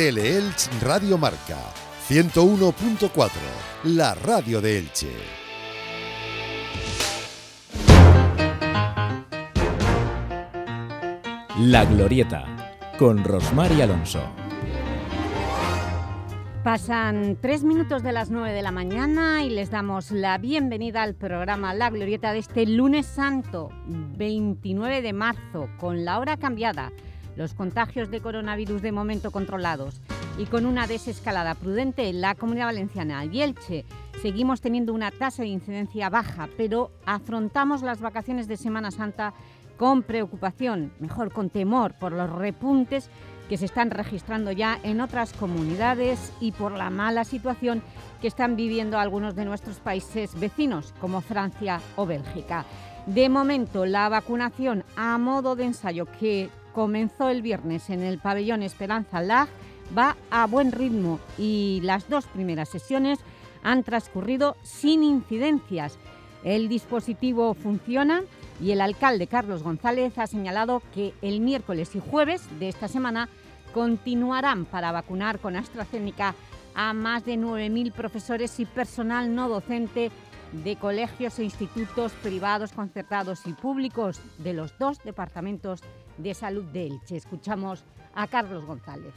Teleelch Radio Marca 101.4, la radio de Elche. La Glorieta, con Rosmar y Alonso. Pasan tres minutos de las nueve de la mañana y les damos la bienvenida al programa La Glorieta de este lunes santo, 29 de marzo, con la hora cambiada, los contagios de coronavirus de momento controlados y con una desescalada prudente en la Comunidad Valenciana y Elche. Seguimos teniendo una tasa de incidencia baja, pero afrontamos las vacaciones de Semana Santa con preocupación, mejor con temor por los repuntes que se están registrando ya en otras comunidades y por la mala situación que están viviendo algunos de nuestros países vecinos, como Francia o Bélgica. De momento, la vacunación a modo de ensayo que comenzó el viernes en el pabellón Esperanza Lag va a buen ritmo y las dos primeras sesiones han transcurrido sin incidencias. El dispositivo funciona y el alcalde Carlos González ha señalado que el miércoles y jueves de esta semana continuarán para vacunar con AstraZeneca a más de 9.000 profesores y personal no docente de colegios e institutos privados, concertados y públicos de los dos departamentos de salud de Elche. Escuchamos a Carlos González.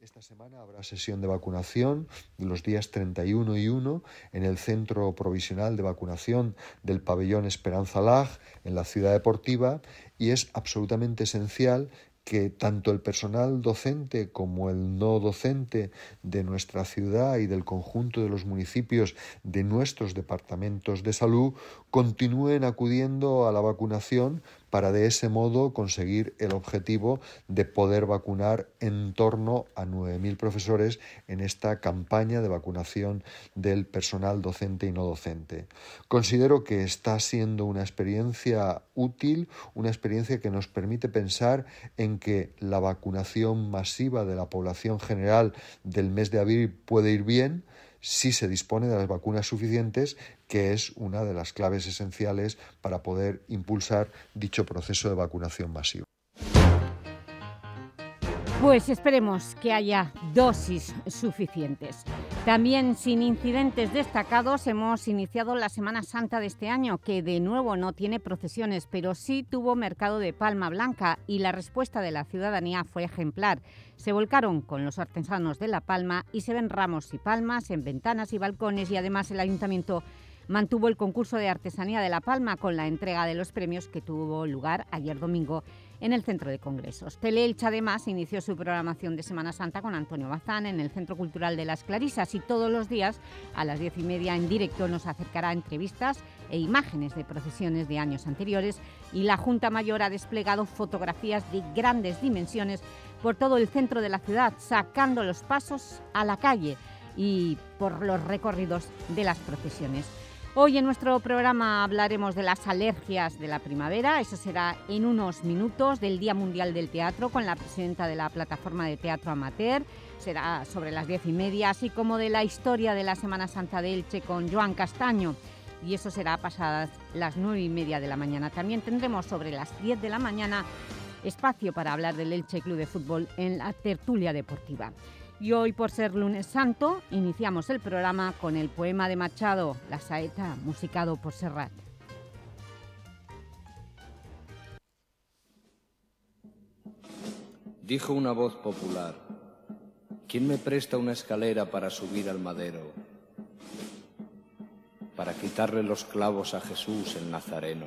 Esta semana habrá sesión de vacunación los días 31 y 1 en el Centro Provisional de Vacunación del Pabellón Esperanza Lag en la Ciudad Deportiva y es absolutamente esencial que tanto el personal docente como el no docente de nuestra ciudad y del conjunto de los municipios de nuestros departamentos de salud continúen acudiendo a la vacunación para de ese modo conseguir el objetivo de poder vacunar en torno a 9.000 profesores en esta campaña de vacunación del personal docente y no docente. Considero que está siendo una experiencia útil, una experiencia que nos permite pensar en que la vacunación masiva de la población general del mes de abril puede ir bien, si se dispone de las vacunas suficientes, que es una de las claves esenciales para poder impulsar dicho proceso de vacunación masivo. Pues esperemos que haya dosis suficientes. También sin incidentes destacados hemos iniciado la Semana Santa de este año, que de nuevo no tiene procesiones, pero sí tuvo mercado de palma blanca y la respuesta de la ciudadanía fue ejemplar. Se volcaron con los artesanos de La Palma y se ven ramos y palmas en ventanas y balcones y además el Ayuntamiento mantuvo el concurso de artesanía de La Palma con la entrega de los premios que tuvo lugar ayer domingo en el Centro de Congresos. Teleelch además inició su programación de Semana Santa con Antonio Bazán en el Centro Cultural de las Clarisas y todos los días a las diez y media en directo nos acercará entrevistas e imágenes de procesiones de años anteriores y la Junta Mayor ha desplegado fotografías de grandes dimensiones por todo el centro de la ciudad, sacando los pasos a la calle y por los recorridos de las procesiones. Hoy en nuestro programa hablaremos de las alergias de la primavera, eso será en unos minutos del Día Mundial del Teatro con la presidenta de la Plataforma de Teatro Amateur, será sobre las diez y media, así como de la historia de la Semana Santa de Elche con Joan Castaño, y eso será pasadas las nueve y media de la mañana. También tendremos sobre las diez de la mañana espacio para hablar del Elche Club de Fútbol en la tertulia deportiva. Y hoy, por ser lunes santo, iniciamos el programa con el poema de Machado, La Saeta, musicado por Serrat. Dijo una voz popular, ¿quién me presta una escalera para subir al madero? Para quitarle los clavos a Jesús el Nazareno.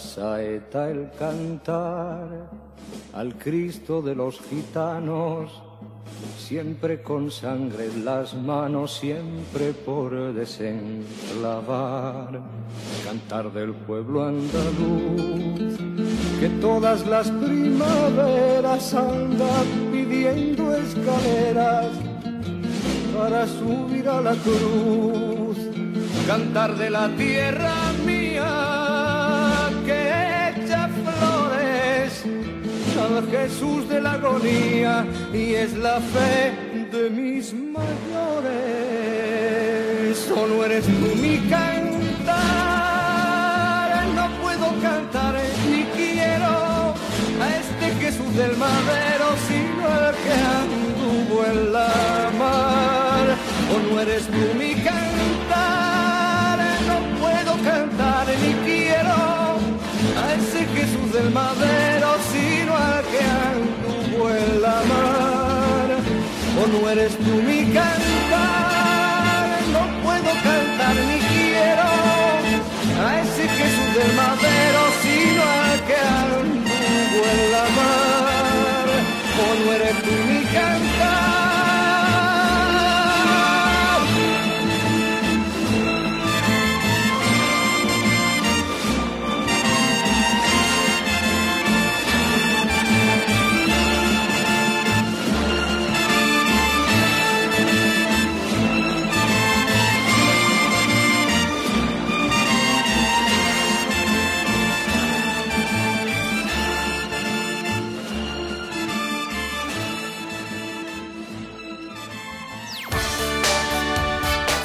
Saeta, el cantar al Cristo de los gitanos, siempre con sangre en las manos, siempre por desenclavar. Cantar del pueblo andaluz, que todas las primaveras anda pidiendo escaleras para subir a la cruz. Cantar de la tierra Jesús de la agonía y es la fe de mis mayores. Oh, Solo eres tú mi cantar, no puedo cantar ni quiero a este Jesús del madero, sino al que anduvo en la mar. O no eres tú mi cantar, no puedo cantar ni quiero a ese Jesús del madero. O no eres tú mi cantar, no puedo cantar ni quiero a ese Jesús del Madero, sino al que anduvo en la mar. O no eres tú mi cantar.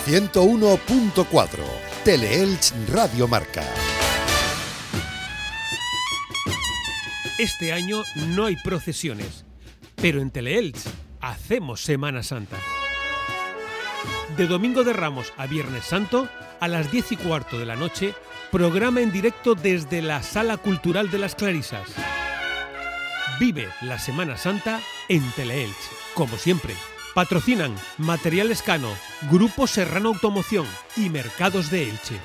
101.4 Teleelch Radio Marca. Este año no hay procesiones, pero en Teleelch hacemos Semana Santa. De Domingo de Ramos a Viernes Santo, a las 10 y cuarto de la noche, programa en directo desde la Sala Cultural de las Clarisas. Vive la Semana Santa en Teleelch, como siempre. Patrocinan Materiales Cano, Grupo Serrano Automoción y Mercados de Elche.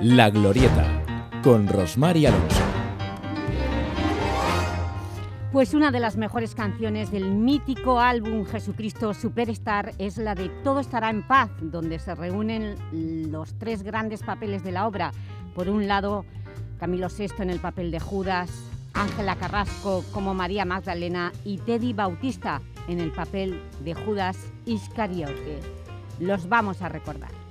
La Glorieta, con Rosmar y Alonso. Pues una de las mejores canciones del mítico álbum Jesucristo Superstar es la de Todo estará en paz, donde se reúnen los tres grandes papeles de la obra. Por un lado, Camilo VI en el papel de Judas, Ángela Carrasco como María Magdalena y Teddy Bautista en el papel de Judas Iscariote. Los vamos a recordar.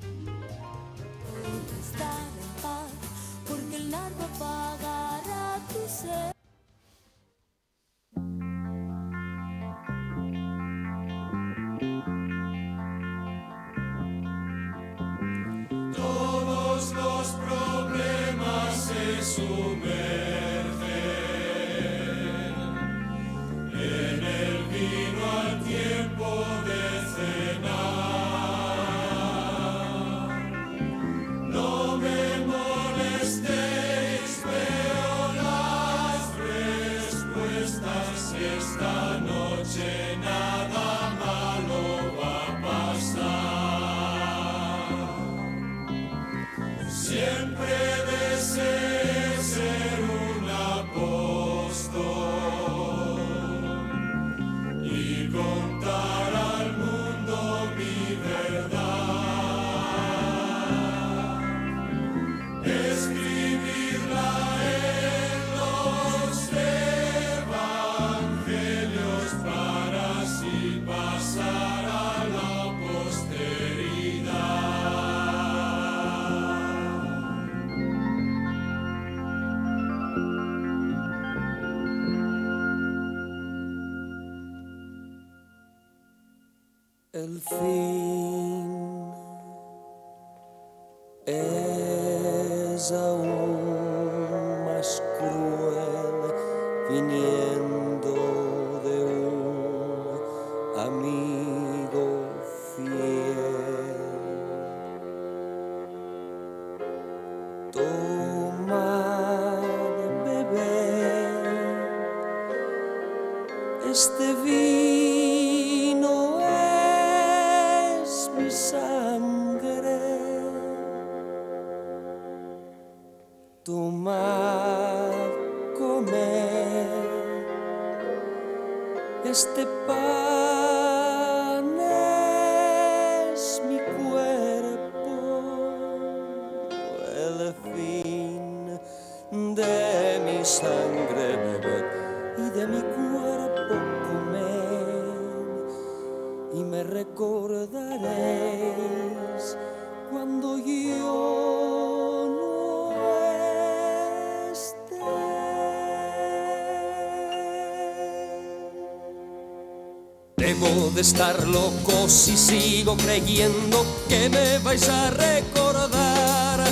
De estar loco si sigo creyendo que me vais a recordar.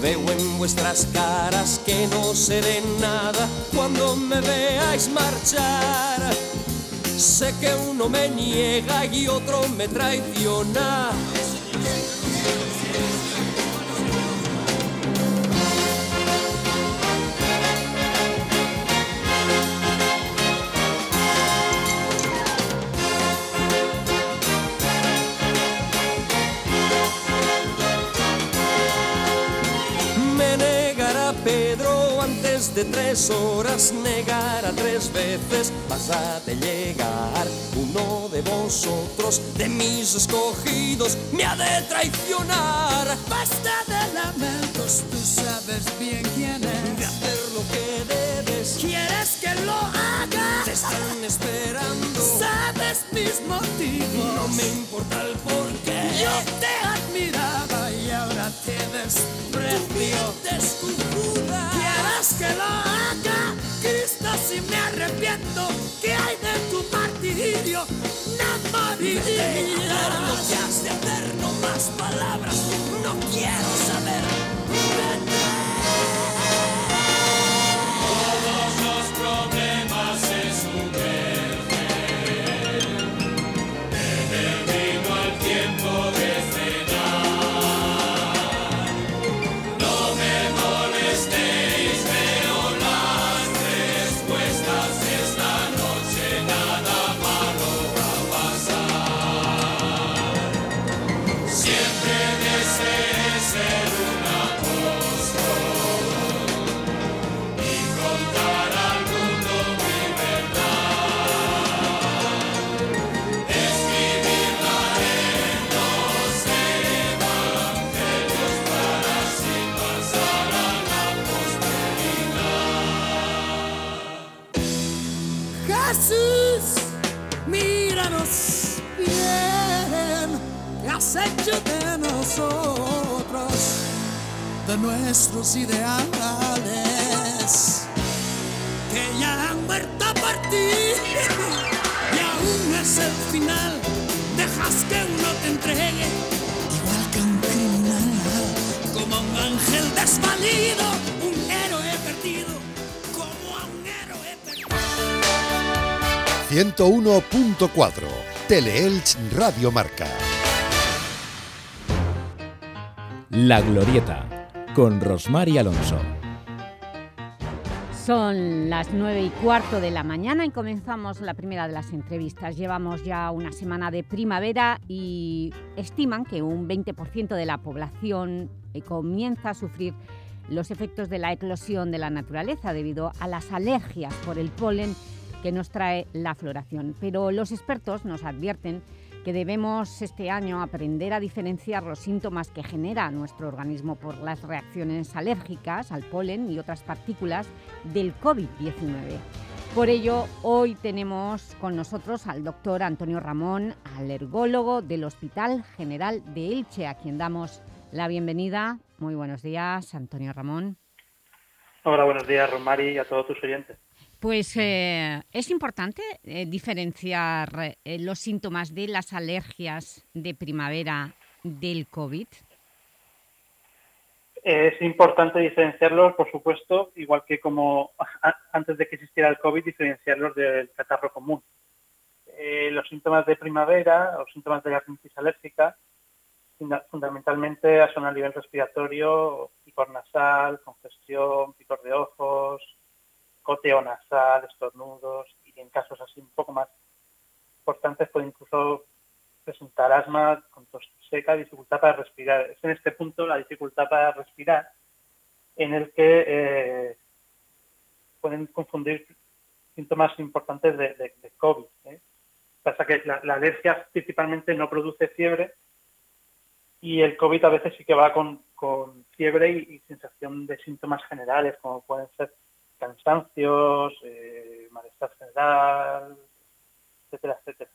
Veo en vuestras caras que no seré nada cuando me veáis marchar. Sé que uno me niega y otro me traiciona. De tres horas, negará tres veces, vas a de llegar. Uno de vosotros, de mis escogidos, me ha de traicionar. Basta de lamentos, tú sabes bien quién De es. hacer lo que debes, ¿Quieres que lo haga? te están esperando. Sabes mis motivos. No me importa el porqué. Yo te desprecio. desconjuda. ¿Quieres que lo haga? Cristo, si me arrepiento, ¿qué hay de tu martirio? No Claro, no has de hacer, no más palabras, no quiero saber. Vete. De nosotros? De nuestros ideales que ya han muerto por ti. Y aún es el final. Dejas que uno te entregue, igual que un criminal, como un ángel desvalido, un héroe perdido, como a un héroe perdido. 101.4 Teleelch Radio Marca. La Glorieta, con Rosmar y Alonso. Son las nueve y cuarto de la mañana y comenzamos la primera de las entrevistas. Llevamos ya una semana de primavera y estiman que un 20% de la población eh, comienza a sufrir los efectos de la eclosión de la naturaleza debido a las alergias por el polen que nos trae la floración. Pero los expertos nos advierten debemos este año aprender a diferenciar los síntomas que genera nuestro organismo por las reacciones alérgicas al polen y otras partículas del COVID-19. Por ello, hoy tenemos con nosotros al doctor Antonio Ramón, alergólogo del Hospital General de Elche, a quien damos la bienvenida. Muy buenos días, Antonio Ramón. Hola, buenos días, Rosmari, y a todos tus oyentes. Pues eh, es importante eh, diferenciar eh, los síntomas de las alergias de primavera del COVID. Es importante diferenciarlos, por supuesto, igual que como antes de que existiera el COVID, diferenciarlos del catarro común. Eh, los síntomas de primavera, los síntomas de la rinitis alérgica, funda- fundamentalmente son a nivel respiratorio, picor nasal, congestión, picor de ojos, goteo nasal, estornudos, y en casos así un poco más importantes puede incluso presentar asma con tos seca, dificultad para respirar. Es en este punto la dificultad para respirar en el que eh, pueden confundir síntomas importantes de, COVID. ¿eh? Pasa que la, alergia principalmente no produce fiebre y el COVID a veces sí que va con, con fiebre y sensación de síntomas generales, como pueden ser cansancios, eh, malestar general, etcétera, etcétera.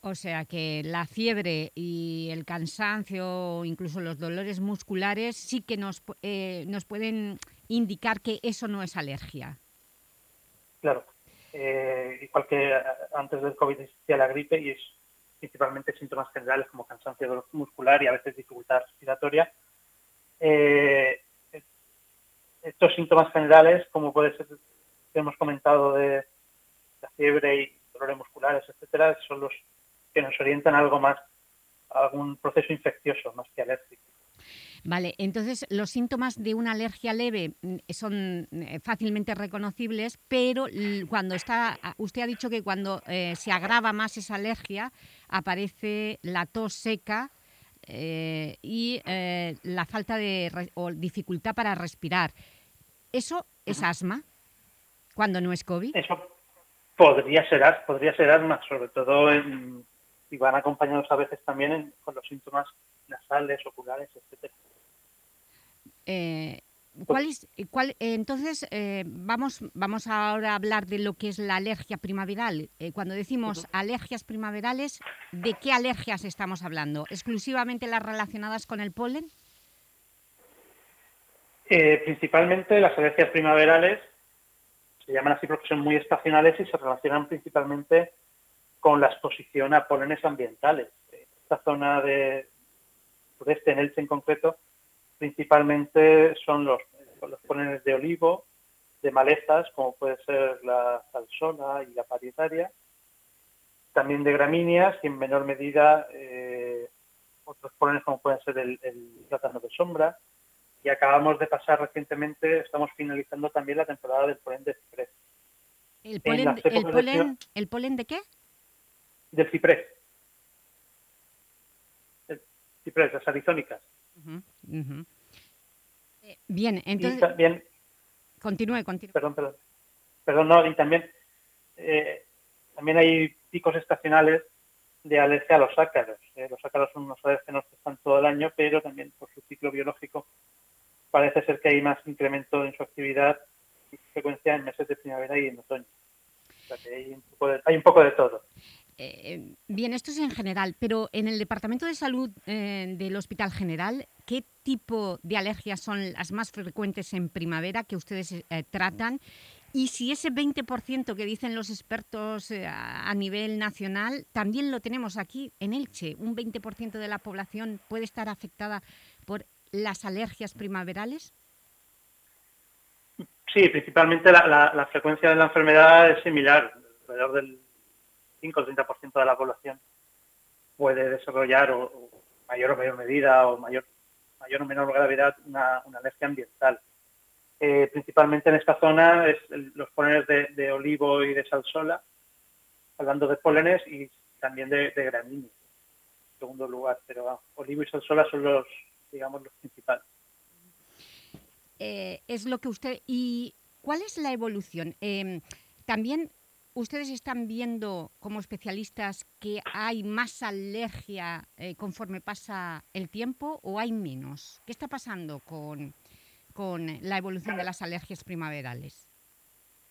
O sea que la fiebre y el cansancio, incluso los dolores musculares, sí que nos, eh, nos pueden indicar que eso no es alergia. Claro, eh, igual que antes del COVID existía la gripe y es principalmente síntomas generales como cansancio muscular y a veces dificultad respiratoria, Eh, estos síntomas generales, como puede ser que hemos comentado de la fiebre y dolores musculares, etcétera, son los que nos orientan algo más a algún proceso infeccioso más que alérgico. Vale, entonces los síntomas de una alergia leve mm, son eh, fácilmente reconocibles, pero cuando está, usted ha dicho que cuando eh, se agrava más esa alergia aparece la tos seca eh, y la falta de o dificultad para respirar. ¿Eso es asma cuando no es COVID? Eso podría ser, podría ser asma, sobre todo en, y van acompañados a veces también con los síntomas nasales, oculares, etcétera. Eh, ¿cuál es, cuál, eh, entonces, eh, vamos, vamos ahora a hablar de lo que es la alergia primaveral. cuando decimos alergias primaverales, ¿de qué alergias estamos hablando? ¿Exclusivamente las relacionadas con el polen? principalmente las alergias primaverales se llaman así porque son muy estacionales y se relacionan principalmente con la exposición a polenes ambientales. Esta zona de sureste, en Elche en concreto, principalmente son los, los polenes de olivo, de malezas, como puede ser la salsona y la parietaria, también de gramíneas y en menor medida eh, otros polenes como pueden ser el, plátano de sombra. Y acabamos de pasar recientemente, estamos finalizando también la temporada del polen de ciprés. ¿El polen, el polen, ¿el polen de qué? Del ciprés. El ciprés, las arizónicas. Eh, bien, entonces... también, continúe, continúe. Perdón, perdón. Perdón, no, y también, eh, también hay picos estacionales de alergia a los ácaros. Eh, los ácaros son unos alérgenos que están todo el año, pero también por su ciclo biológico parece ser que hay más incremento en su actividad y frecuencia en meses de primavera y en otoño. O sea que hay un poco de, hay un poco de todo. Eh, bien, esto es en general, pero en el Departamento de Salud eh, del Hospital General, ¿qué tipo de alergias son las más frecuentes en primavera que ustedes eh, tratan? Y si ese 20% que dicen los expertos a nivel nacional, también lo tenemos aquí en Elche, un 20% de la población puede estar afectada por las alergias primaverales? Sí, principalmente la, la frecuencia de la enfermedad es similar, alrededor del 5 o 30% de la población puede desarrollar o, mayor o menor medida o mayor, mayor o menor gravedad una, alergia ambiental. Eh, principalmente en esta zona es los polenes de, olivo y de salsola, hablando de pólenes y también de, de gramíneas, en segundo lugar, pero olivo y salsola son los, digamos, los principales. Eh, es lo que usted... ¿Y cuál es la evolución? Eh, también ¿Ustedes están viendo como especialistas que hay más alergia eh, conforme pasa el tiempo o hay menos? ¿Qué está pasando con, la evolución de las alergias primaverales?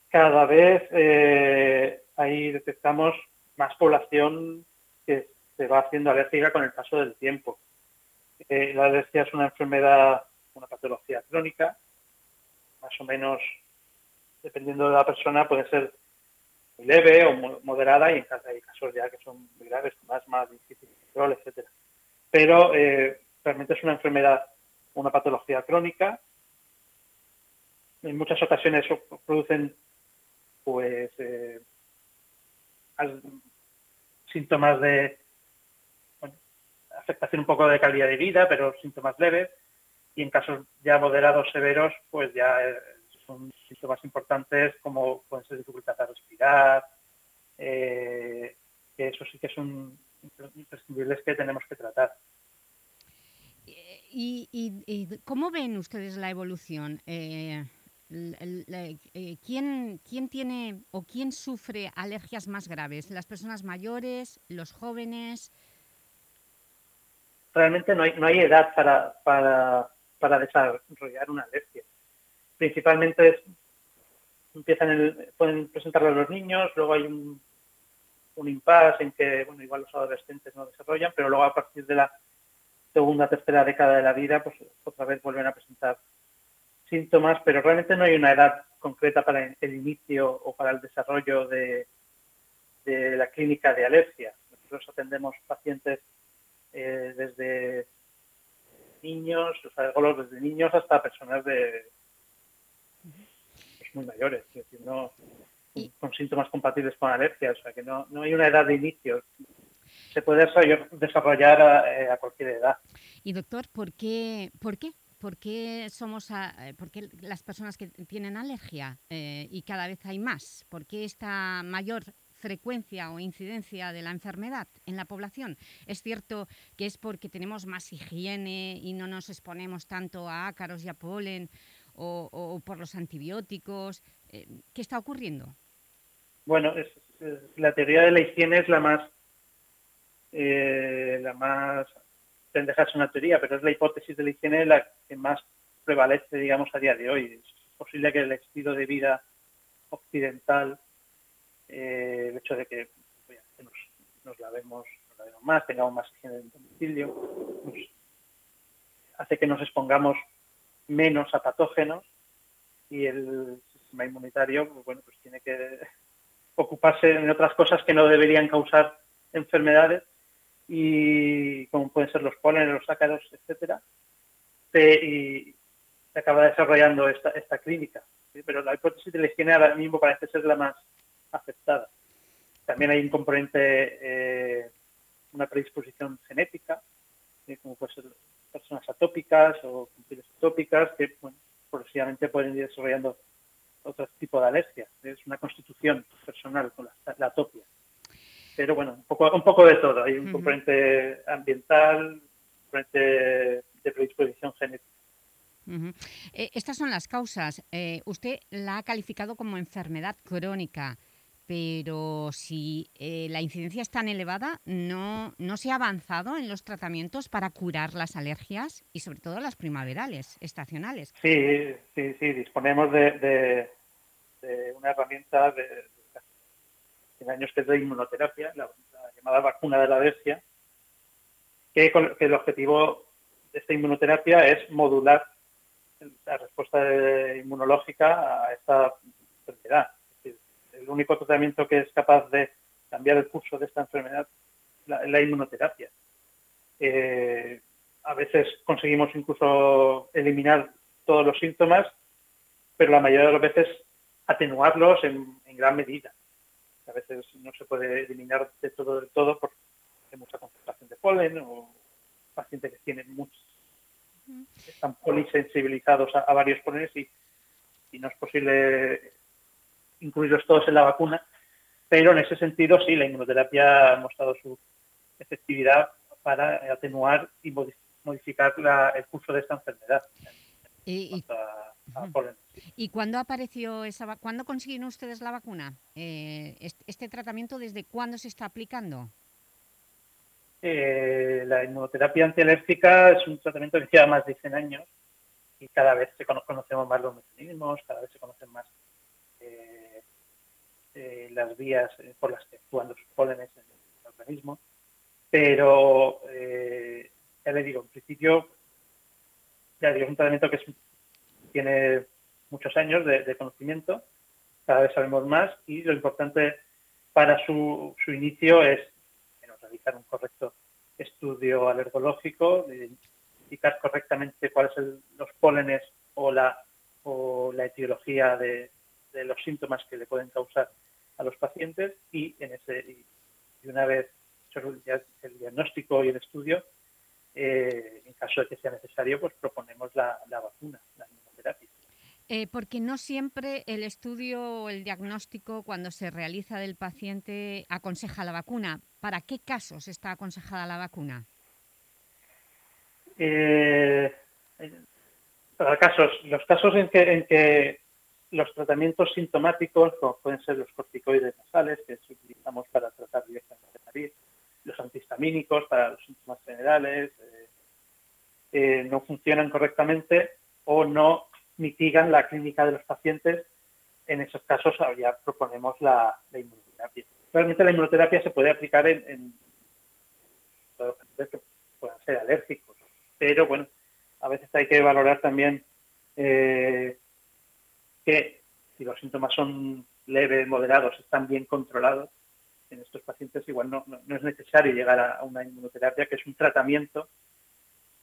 Cada vez eh, ahí detectamos más población que se va haciendo alérgica con el paso del tiempo. Eh, la alergia es una enfermedad, una patología crónica, más o menos, dependiendo de la persona, puede ser leve o moderada y en casos, hay casos ya que son muy graves, con asma, difícil control, etcétera. Pero eh, realmente es una enfermedad, una patología crónica. En muchas ocasiones producen pues eh, síntomas de afectación un poco de calidad de vida, pero síntomas leves. Y en casos ya moderados severos, pues ya eh, son síntomas importantes como pueden ser dificultad para respirar, eh, que eso sí que son imprescindibles que tenemos que tratar. ¿Y, cómo ven ustedes la evolución? Eh, eh, ¿quién, ¿Quién tiene o quién sufre alergias más graves? ¿Las personas mayores? ¿Los jóvenes? Realmente no hay, no hay edad para, para, para desarrollar una alergia principalmente empiezan pueden presentarlo a los niños, luego hay un, un impasse en que, bueno, igual los adolescentes no desarrollan, pero luego a partir de la segunda, tercera década de la vida, pues otra vez vuelven a presentar síntomas, pero realmente no hay una edad concreta para el inicio o para el desarrollo de, de la clínica de alergia. Nosotros atendemos pacientes eh, desde niños, o sea, desde niños hasta personas de muy mayores, es decir, no, con síntomas compatibles con alergias, o sea, que no, no hay una edad de inicio. Se puede desarrollar a, eh, a cualquier edad. Y doctor, ¿por qué, por qué ¿por qué, somos eh, las personas que tienen alergia eh, y cada vez hay más? ¿Por qué esta mayor frecuencia o incidencia de la enfermedad en la población? Es cierto que es porque tenemos más higiene y no nos exponemos tanto a ácaros y a polen o, por los antibióticos. Eh, ¿Qué está ocurriendo? Bueno, la teoría de la higiene es la más, la más pueden dejarse una teoría, pero es la hipótesis de la higiene la que más prevalece, digamos, a día de hoy. Es posible que el estilo de vida occidental, eh, el hecho de que nos, lavemos, más, tengamos más higiene en domicilio, hace que nos expongamos menos a patógenos y el sistema inmunitario, pues, bueno, pues tiene que ocuparse en otras cosas que no deberían causar enfermedades y como pueden ser los pólenes, los ácaros, etcétera, y se acaba desarrollando esta, esta clínica. Pero la hipótesis de la higiene ahora mismo parece ser la más aceptada. También hay un componente, eh, una predisposición genética, como pueden ser personas atópicas o pieles atópicas, que bueno, progresivamente pueden ir desarrollando otro tipo de alergia. Es una constitución personal con la, la atopia pero bueno, un poco, un poco de todo. Hay un componente ambiental, un componente de predisposición genética. Eh, estas son las causas. Eh, usted la ha calificado como enfermedad crónica, pero si eh, la incidencia es tan elevada, ¿no, ¿no se ha avanzado en los tratamientos para curar las alergias y sobre todo las primaverales, estacionales? Sí, sí, sí, disponemos de, de una herramienta de, años que es de inmunoterapia, la, llamada vacuna de la alergia, que, el objetivo de esta inmunoterapia es modular la respuesta inmunológica a esta enfermedad. El único tratamiento que es capaz de cambiar el curso de esta enfermedad es la, inmunoterapia. Eh, a veces conseguimos incluso eliminar todos los síntomas, pero la mayoría de las veces atenuarlos en gran medida a veces no se puede eliminar de todo del todo porque hay mucha concentración de polen o pacientes que tienen muchos, están polisensibilizados a, varios polenes y, no es posible incluirlos todos en la vacuna, pero en ese sentido sí, la inmunoterapia ha mostrado su efectividad para atenuar y modificar el curso de esta enfermedad. Y, ¿Y cuándo apareció esa ¿Cuándo consiguieron ustedes la vacuna? Eh, este, tratamiento desde cuándo se está aplicando? Eh, la inmunoterapia antialérgica es un tratamiento que lleva más de 100 años y cada vez se conocemos más los mecanismos, cada vez se conocen más eh, las vías por las que actúan los pólenes en el organismo. Pero, ya le digo, en principio, ya digo, es un tratamiento que tiene muchos años de, conocimiento, cada vez sabemos más y lo importante para su, inicio es realizar un correcto estudio alergológico, identificar correctamente cuáles son los pólenes o la, o la etiología de, los síntomas que le pueden causar a los pacientes y, en ese, y una vez hecho el diagnóstico y el estudio, eh, en caso de que sea necesario, pues proponemos la, la vacuna, la inmunoterapia. Eh, porque no siempre el estudio o el diagnóstico cuando se realiza del paciente aconseja la vacuna. ¿Para qué casos está aconsejada la vacuna? Eh, para casos, los casos en que, los tratamientos sintomáticos, como pueden ser los corticoides nasales, que utilizamos para tratar directamente la nariz, los antihistamínicos para los síntomas generales, eh, no funcionan correctamente o no mitigan la clínica de los pacientes, en esos casos ya proponemos la, inmunoterapia. Realmente la inmunoterapia se puede aplicar en, en los pacientes que puedan ser alérgicos, pero bueno, a veces hay que valorar también eh, si los síntomas son leves, moderados, están bien controlados, en estos pacientes igual no, es necesario llegar a, una inmunoterapia, que es un tratamiento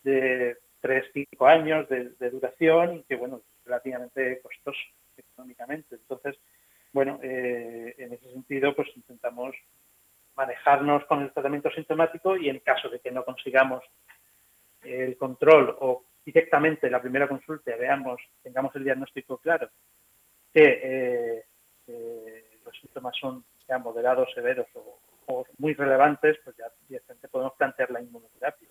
de 3, 5 años de, duración y que, bueno, relativamente costoso económicamente. Entonces, bueno, eh, en ese sentido, pues intentamos manejarnos con el tratamiento sintomático y en caso de que no consigamos el control o directamente la primera consulta veamos, tengamos el diagnóstico claro que eh, los síntomas son ya moderados, severos o, muy relevantes, pues ya directamente podemos plantear la inmunoterapia.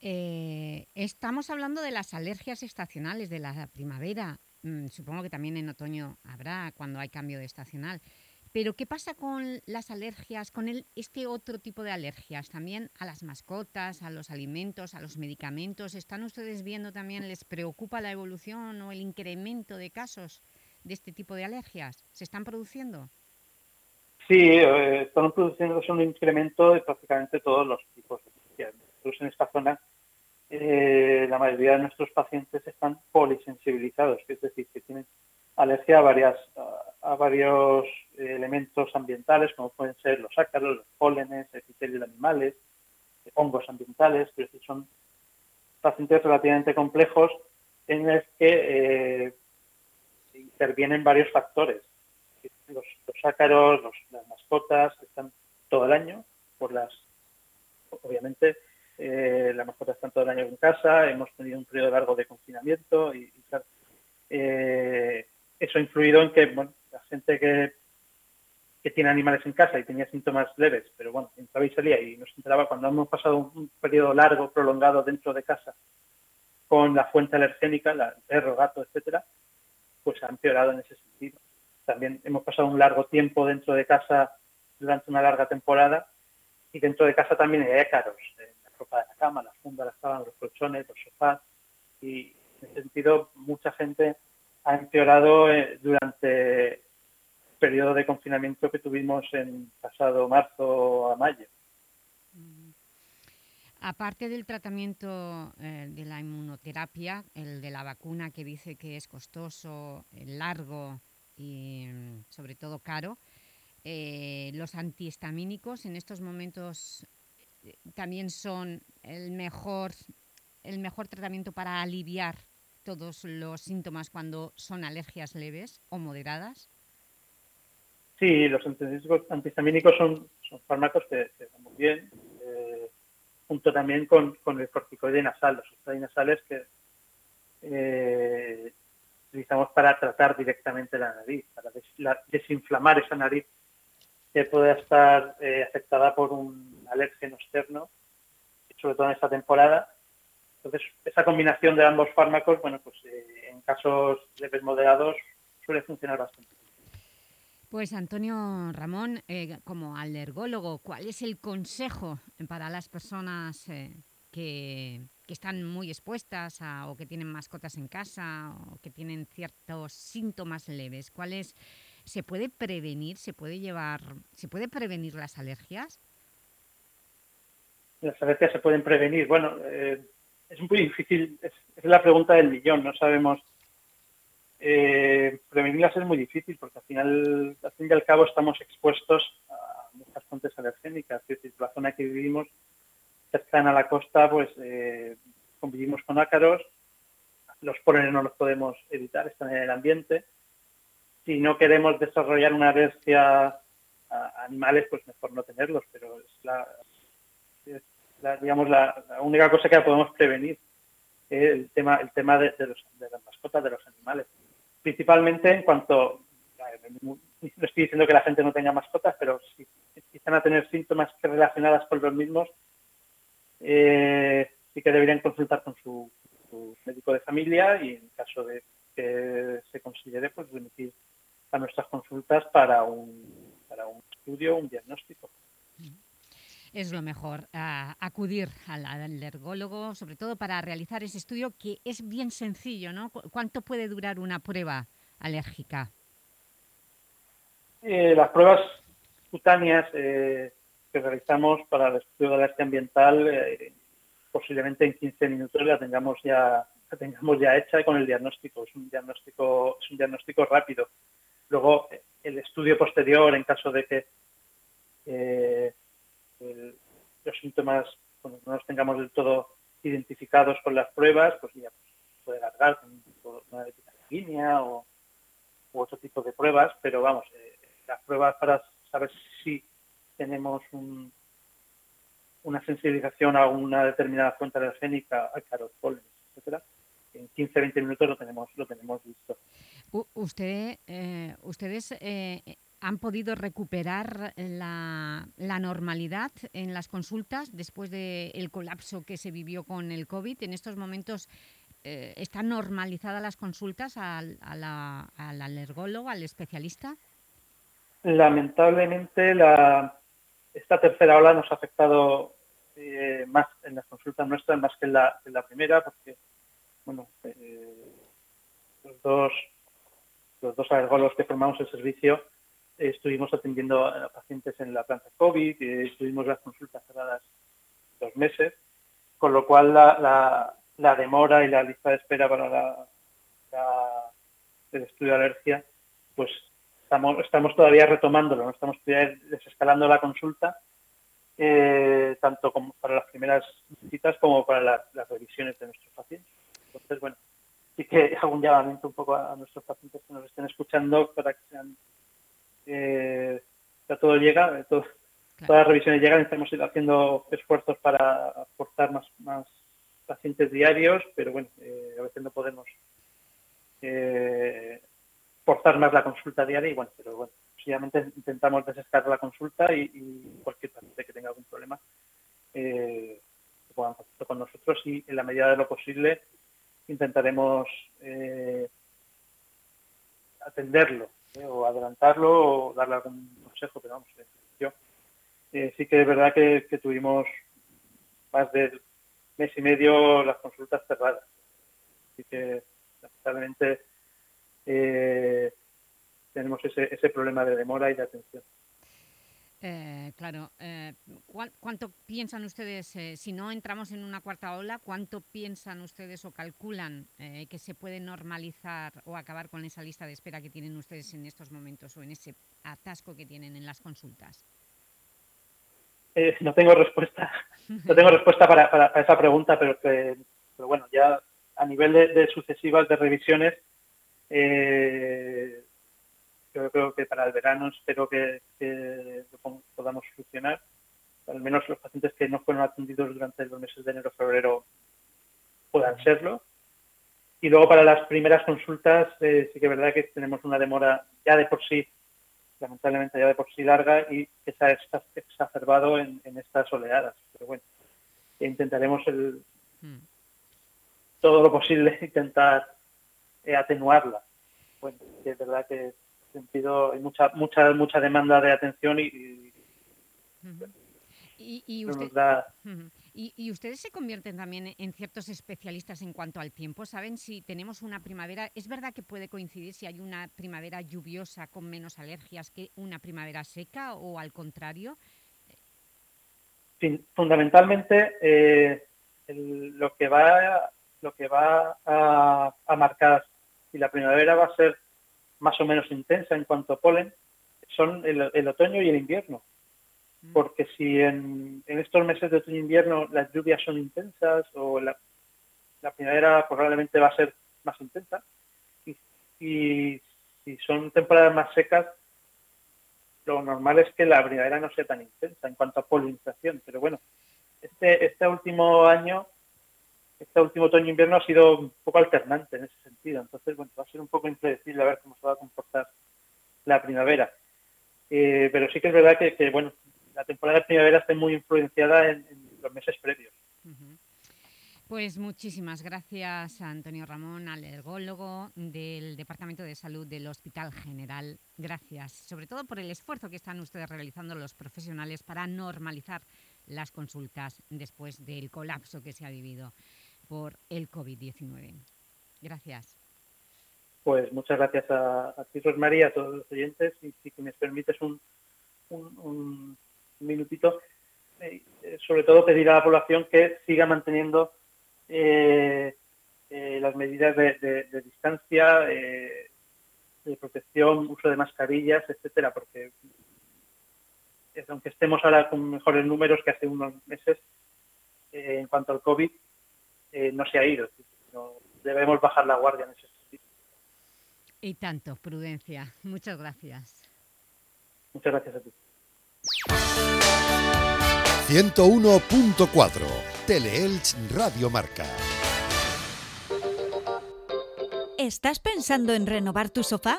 Eh, estamos hablando de las alergias estacionales de la primavera. Mm, supongo que también en otoño habrá cuando hay cambio de estacional. Pero ¿qué pasa con las alergias, con el, este otro tipo de alergias? También a las mascotas, a los alimentos, a los medicamentos. ¿Están ustedes viendo también, les preocupa la evolución o el incremento de casos de este tipo de alergias? ¿Se están produciendo? Sí, eh, están produciendo un incremento de prácticamente todos los tipos de alergias. En esta zona eh, la mayoría de nuestros pacientes están polisensibilizados, es decir, que tienen alergia a, varias, a, varios elementos ambientales, como pueden ser los ácaros, los pólenes, epitelios de animales, hongos ambientales, que son pacientes relativamente complejos en los que eh, intervienen varios factores. Los, ácaros, las mascotas están todo el año, por las, obviamente, eh, las mascotas están todo el año en casa, hemos tenido un periodo largo de confinamiento y, eh, eso ha influido en que bueno, la gente que, que tiene animales en casa y tenía síntomas leves, pero bueno, entraba y salía y nos enteraba cuando hemos pasado un, periodo largo, prolongado dentro de casa con la fuente alergénica, el perro, gato, etcétera, pues ha empeorado en ese sentido. También hemos pasado un largo tiempo dentro de casa durante una larga temporada y dentro de casa también hay écaros, en la ropa de la cama, las fundas, las sábanas, los colchones, los sofás y en ese sentido mucha gente ha empeorado eh, durante periodo de confinamiento que tuvimos en pasado marzo a mayo. Mm. Aparte del tratamiento eh, de la inmunoterapia, el de la vacuna que dice que es costoso, largo y mm, sobre todo caro, eh, los antihistamínicos en estos momentos también son el mejor, el mejor tratamiento para aliviar todos los síntomas cuando son alergias leves o moderadas? Sí, los antihistamínicos son, son fármacos que, están muy bien, eh, junto también con, con, el corticoide nasal, los corticoides nasales que eh, utilizamos para tratar directamente la nariz, para desinflamar esa nariz que pueda estar eh, afectada por un alérgeno externo, sobre todo en esta temporada, entonces, esa combinación de ambos fármacos, bueno, pues en casos leves moderados suele funcionar bastante. Pues Antonio Ramón, eh, como alergólogo, ¿cuál es el consejo para las personas eh, que, están muy expuestas o que tienen mascotas en casa o que tienen ciertos síntomas leves? ¿Cuál ¿Se puede prevenir, se puede llevar, se puede prevenir las alergias? Las alergias se pueden prevenir. Bueno, es muy difícil, es, la pregunta del millón, no sabemos. Eh, prevenirlas es muy difícil porque al final, al fin y al cabo, estamos expuestos a muchas fuentes alergénicas. La zona que vivimos, cercana a la costa, pues eh, convivimos con ácaros, los pólenes no los podemos evitar, están en el ambiente. Si no queremos desarrollar una alergia a animales, pues mejor no tenerlos, pero es la, la, digamos, la, única cosa que podemos prevenir el tema, el tema de, las mascotas, de los animales. Principalmente en cuanto, no estoy diciendo que la gente no tenga mascotas, pero si empiezan a tener síntomas relacionadas con los mismos, eh, sí que deberían consultar con su, médico de familia y en caso de que se considere, pues remitir a nuestras consultas para un, para un estudio, un diagnóstico es lo mejor, acudir al alergólogo, sobre todo para realizar ese estudio que es bien sencillo, ¿no? ¿Cuánto puede durar una prueba alérgica? Eh, las pruebas cutáneas eh, que realizamos para el estudio de alergia ambiental, eh, posiblemente en 15 minutos la tengamos ya la tengamos ya hecha con el diagnóstico. Es un diagnóstico, es un diagnóstico rápido. Luego, el estudio posterior, en caso de que los síntomas no los tengamos del todo identificados con las pruebas, pues ya puede largar con una línea o u otro tipo de pruebas, pero vamos, eh, las pruebas para saber si tenemos un, una sensibilización a una determinada fuente alergénica, a carot, polen, etcétera, en 15-20 minutos lo tenemos, lo tenemos listo. usted, eh, ¿Ustedes eh, han podido recuperar la, la, normalidad en las consultas después del colapso que se vivió con el COVID? En estos momentos eh, ¿están normalizadas las consultas al, al alergólogo, al especialista? Lamentablemente la, esta tercera ola nos ha afectado eh, más en las consultas nuestras más que en la, en la primera porque bueno eh, los dos los dos alergólogos que formamos el servicio estuvimos atendiendo a pacientes en la planta COVID y estuvimos las consultas cerradas dos meses con lo cual la, la demora y la lista de espera para la, el estudio de alergia, pues estamos, estamos todavía retomándolo, ¿no? estamos todavía desescalando la consulta, eh, tanto como para las primeras citas como para las revisiones de nuestros pacientes. Entonces, bueno, sí que hago un llamamiento un poco a, nuestros pacientes que nos estén escuchando para que sean... Eh, ya todo llega, todo, todas las revisiones llegan, estamos haciendo esfuerzos para aportar más, más pacientes diarios, pero bueno, eh, a veces no podemos eh, forzar más la consulta diaria y bueno, pero bueno, posiblemente intentamos desescalar la consulta y, cualquier paciente que tenga algún problema eh, se ponga en contacto con nosotros y en la medida de lo posible intentaremos eh, atenderlo o adelantarlo o darle algún consejo, pero vamos, yo sí que es verdad que, tuvimos más del mes y medio las consultas cerradas. Así que, lamentablemente, eh, tenemos ese, ese problema de demora y de atención. Eh, claro. Eh, ¿Cuánto piensan ustedes, si no entramos en una cuarta ola, cuánto piensan ustedes o calculan que se puede normalizar o acabar con esa lista de espera que tienen ustedes en estos momentos o en ese atasco que tienen en las consultas? Eh, no tengo respuesta, no tengo respuesta para, esa pregunta, pero, bueno, ya a nivel de, sucesivas de revisiones, eh, yo creo que para el verano espero que, lo podamos solucionar. Al menos los pacientes que no fueron atendidos durante los meses de enero febrero puedan serlo. Y luego para las primeras consultas eh, sí que es verdad que tenemos una demora ya de por sí lamentablemente ya de por sí larga y que se ha exacerbado en, estas oleadas. Pero bueno, intentaremos el, mm. todo lo posible intentar eh, atenuarla. Bueno, es verdad que sentido hay mucha mucha mucha demanda de atención y, y, ¿Y, ustedes se convierten también en ciertos especialistas en cuanto al tiempo? ¿Saben si tenemos una primavera? ¿Es verdad que puede coincidir si hay una primavera lluviosa con menos alergias que una primavera seca o al contrario? fundamentalmente eh, lo que va, lo que va a, marcar si la primavera va a ser más o menos intensa en cuanto a polen son el otoño y el invierno. Porque si en, estos meses de otoño e invierno las lluvias son intensas o la, primavera probablemente va a ser más intensa y, si son temporadas más secas lo normal es que la primavera no sea tan intensa en cuanto a polinización pero bueno este este último año este último otoño e ha sido un poco alternante en ese sentido entonces bueno va a ser un poco impredecible a ver cómo se va a comportar la primavera eh, pero sí que es verdad que bueno la temporada de primavera está muy influenciada en, los meses previos. Pues muchísimas gracias Antonio Ramón, alergólogo del Departamento de Salud del Hospital General. Gracias, sobre todo por el esfuerzo que están ustedes realizando los profesionales para normalizar las consultas después del colapso que se ha vivido por el COVID-19. Gracias. Pues muchas gracias a, ti, Rosmaría, a todos los oyentes. Y si me permites un, un un minutito, eh, sobre todo pedir a la población que siga manteniendo eh, eh, las medidas de, distancia, de protección, uso de mascarillas, etcétera, porque aunque estemos ahora con mejores números que hace unos meses en cuanto al COVID, eh, no se ha ido. debemos bajar la guardia en ese sentido. Y tanto, Prudencia. Muchas gracias. Muchas gracias a ti. 101.4 Teleelch Radio Marca. ¿Estás pensando en renovar tu sofá?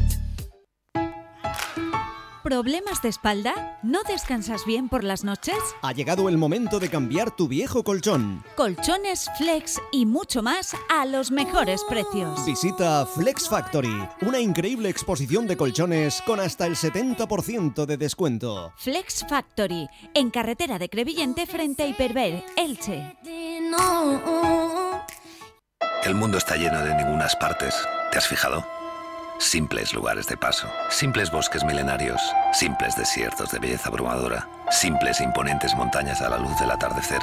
¿Problemas de espalda? ¿No descansas bien por las noches? Ha llegado el momento de cambiar tu viejo colchón. Colchones, flex y mucho más a los mejores precios. Visita Flex Factory, una increíble exposición de colchones con hasta el 70% de descuento. Flex Factory, en carretera de Crevillente frente a Hiperver, Elche. El mundo está lleno de ningunas partes. ¿Te has fijado? Simples lugares de paso, simples bosques milenarios, simples desiertos de belleza abrumadora, simples e imponentes montañas a la luz del atardecer,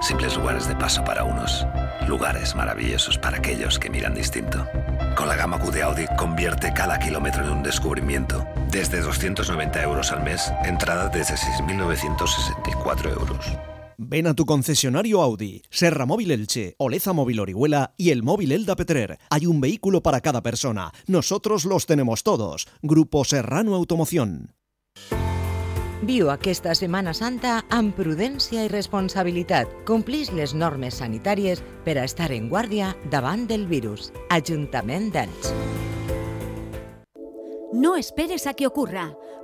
simples lugares de paso para unos, lugares maravillosos para aquellos que miran distinto. Con la gama Q de Audi convierte cada kilómetro en un descubrimiento. Desde 290 euros al mes, entrada desde 6.964 euros. Ven a tu concesionario Audi, Serra Móvil Elche, Oleza Móvil Orihuela y el Móvil Elda Petrer. Hay un vehículo para cada persona. Nosotros los tenemos todos. Grupo Serrano Automoción. Viu aquesta Setmana Santa amb prudència i responsabilitat. Complix les normes sanitàries per a estar en guàrdia davant del virus. Ajuntament d'Elx. No esperes a que ocurra.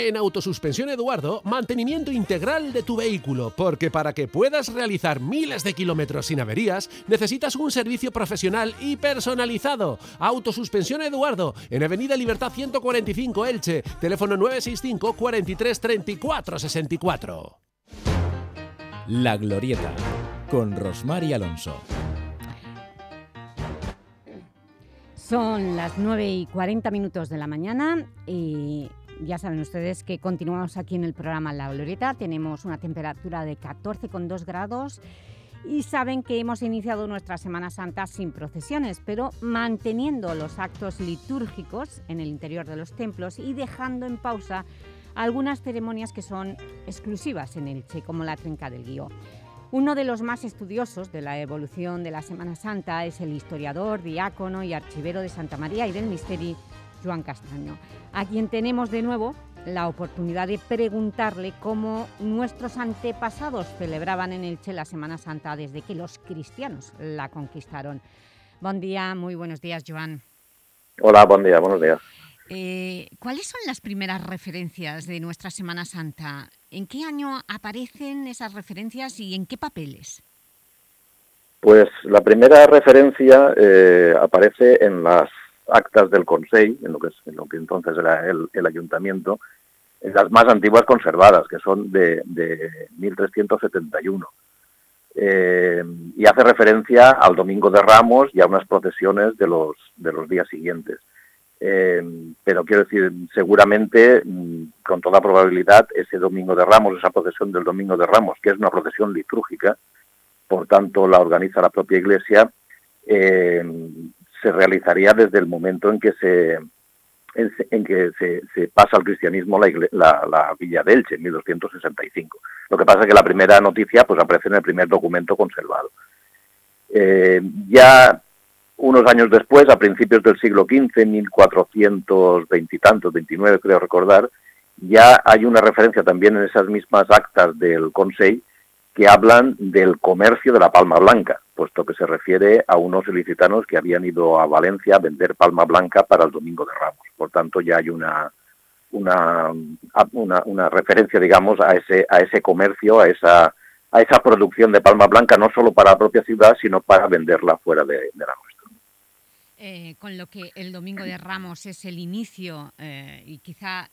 En Autosuspensión Eduardo, mantenimiento integral de tu vehículo, porque para que puedas realizar miles de kilómetros sin averías, necesitas un servicio profesional y personalizado. Autosuspensión Eduardo, en Avenida Libertad 145 Elche, teléfono 965 43 34 64. La Glorieta, con Rosmar y Alonso. Son las 9 y 40 minutos de la mañana y ya saben ustedes que continuamos aquí en el programa La Glorieta. Tenemos una temperatura de 14,2 grados y saben que hemos iniciado nuestra Semana Santa sin procesiones, pero manteniendo los actos litúrgicos en el interior de los templos y dejando en pausa algunas ceremonias que son exclusivas en Elche, como la Trenca del Guío. Uno de los más estudiosos de la evolución de la Semana Santa es el historiador, diácono y archivero de Santa María y del Misteri, Joan Castaño, a quien tenemos de nuevo la oportunidad de preguntarle cómo nuestros antepasados celebraban en Elche la Semana Santa desde que los cristianos la conquistaron. Buen día, muy buenos días, Joan. Hola, buen día, buenos días. Eh, ¿Cuáles son las primeras referencias de nuestra Semana Santa? ¿En qué año aparecen esas referencias y en qué papeles? Pues la primera referencia eh, aparece en las actas del Consejo, en lo que, es, en lo que entonces era el, ayuntamiento, en las más antiguas conservadas, que son de, de 1371. Eh, y hace referencia al Domingo de Ramos y a unas procesiones de los, de los días siguientes. Eh, pero quiero decir, seguramente, mm, con toda probabilidad, ese Domingo de Ramos, esa procesión del Domingo de Ramos, que es una procesión litúrgica, por tanto la organiza la propia Iglesia, eh, se realizaría desde el momento en que se en, que se, se, pasa al cristianismo la, la, la, Villa de Elche, en 1265. Lo que pasa es que la primera noticia pues aparece en el primer documento conservado. Eh, ya unos años después, a principios del siglo XV, 1420 y tantos, 29 creo recordar, ya hay una referencia también en esas mismas actas del Consejo que hablan del comercio de la palma blanca, puesto que se refiere a unos ilicitanos que habían ido a Valencia a vender palma blanca para el Domingo de Ramos. Por tanto, ya hay una, una, una, referencia, digamos, a ese, a ese comercio, a esa, a esa producción de palma blanca, no solo para la propia ciudad, sino para venderla fuera de, de la nuestra. Eh, con lo que el Domingo de Ramos es el inicio eh, y quizá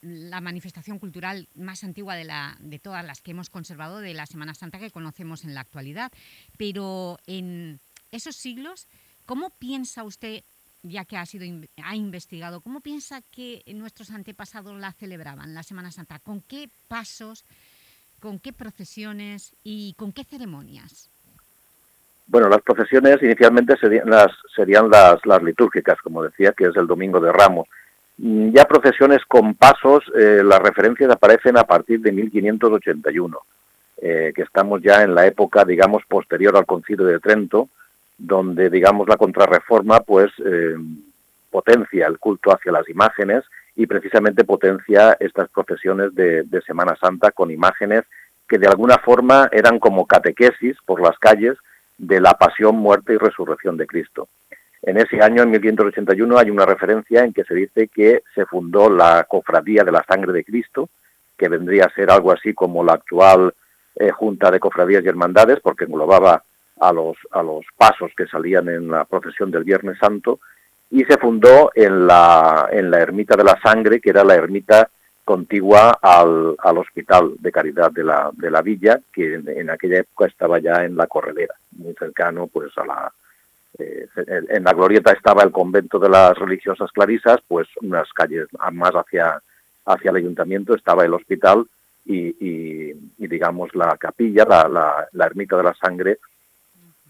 la manifestación cultural más antigua de, la, de todas las que hemos conservado de la Semana Santa que conocemos en la actualidad. Pero en esos siglos, ¿cómo piensa usted, ya que ha, sido, ha investigado, cómo piensa que nuestros antepasados la celebraban, la Semana Santa? ¿Con qué pasos, con qué procesiones y con qué ceremonias? Bueno, las procesiones inicialmente serían las, serían las, las litúrgicas, como decía, que es el Domingo de Ramos. Mm, ya procesiones con pasos, eh, las referencias aparecen a partir de 1581, eh, que estamos ya en la época, digamos, posterior al Concilio de Trento, donde, digamos, la contrarreforma, pues, eh, potencia el culto hacia las imágenes y precisamente potencia estas procesiones de, de Semana Santa con imágenes que de alguna forma eran como catequesis por las calles, de la pasión, muerte y resurrección de Cristo. En ese año, en 1581, hay una referencia en que se dice que se fundó la Cofradía de la Sangre de Cristo, que vendría a ser algo así como la actual eh, Junta de Cofradías y Hermandades, porque englobaba a los, a los pasos que salían en la procesión del Viernes Santo, y se fundó en la, en la Ermita de la Sangre, que era la ermita contigua al, al, Hospital de Caridad de la, de la Villa, que en, aquella época estaba ya en la Corredera, muy cercano pues a la... Eh, en la glorieta estaba el convento de las religiosas clarisas, pues unas calles más hacia, hacia el ayuntamiento estaba el hospital y, y, y digamos la capilla, la, la, la ermita de la sangre,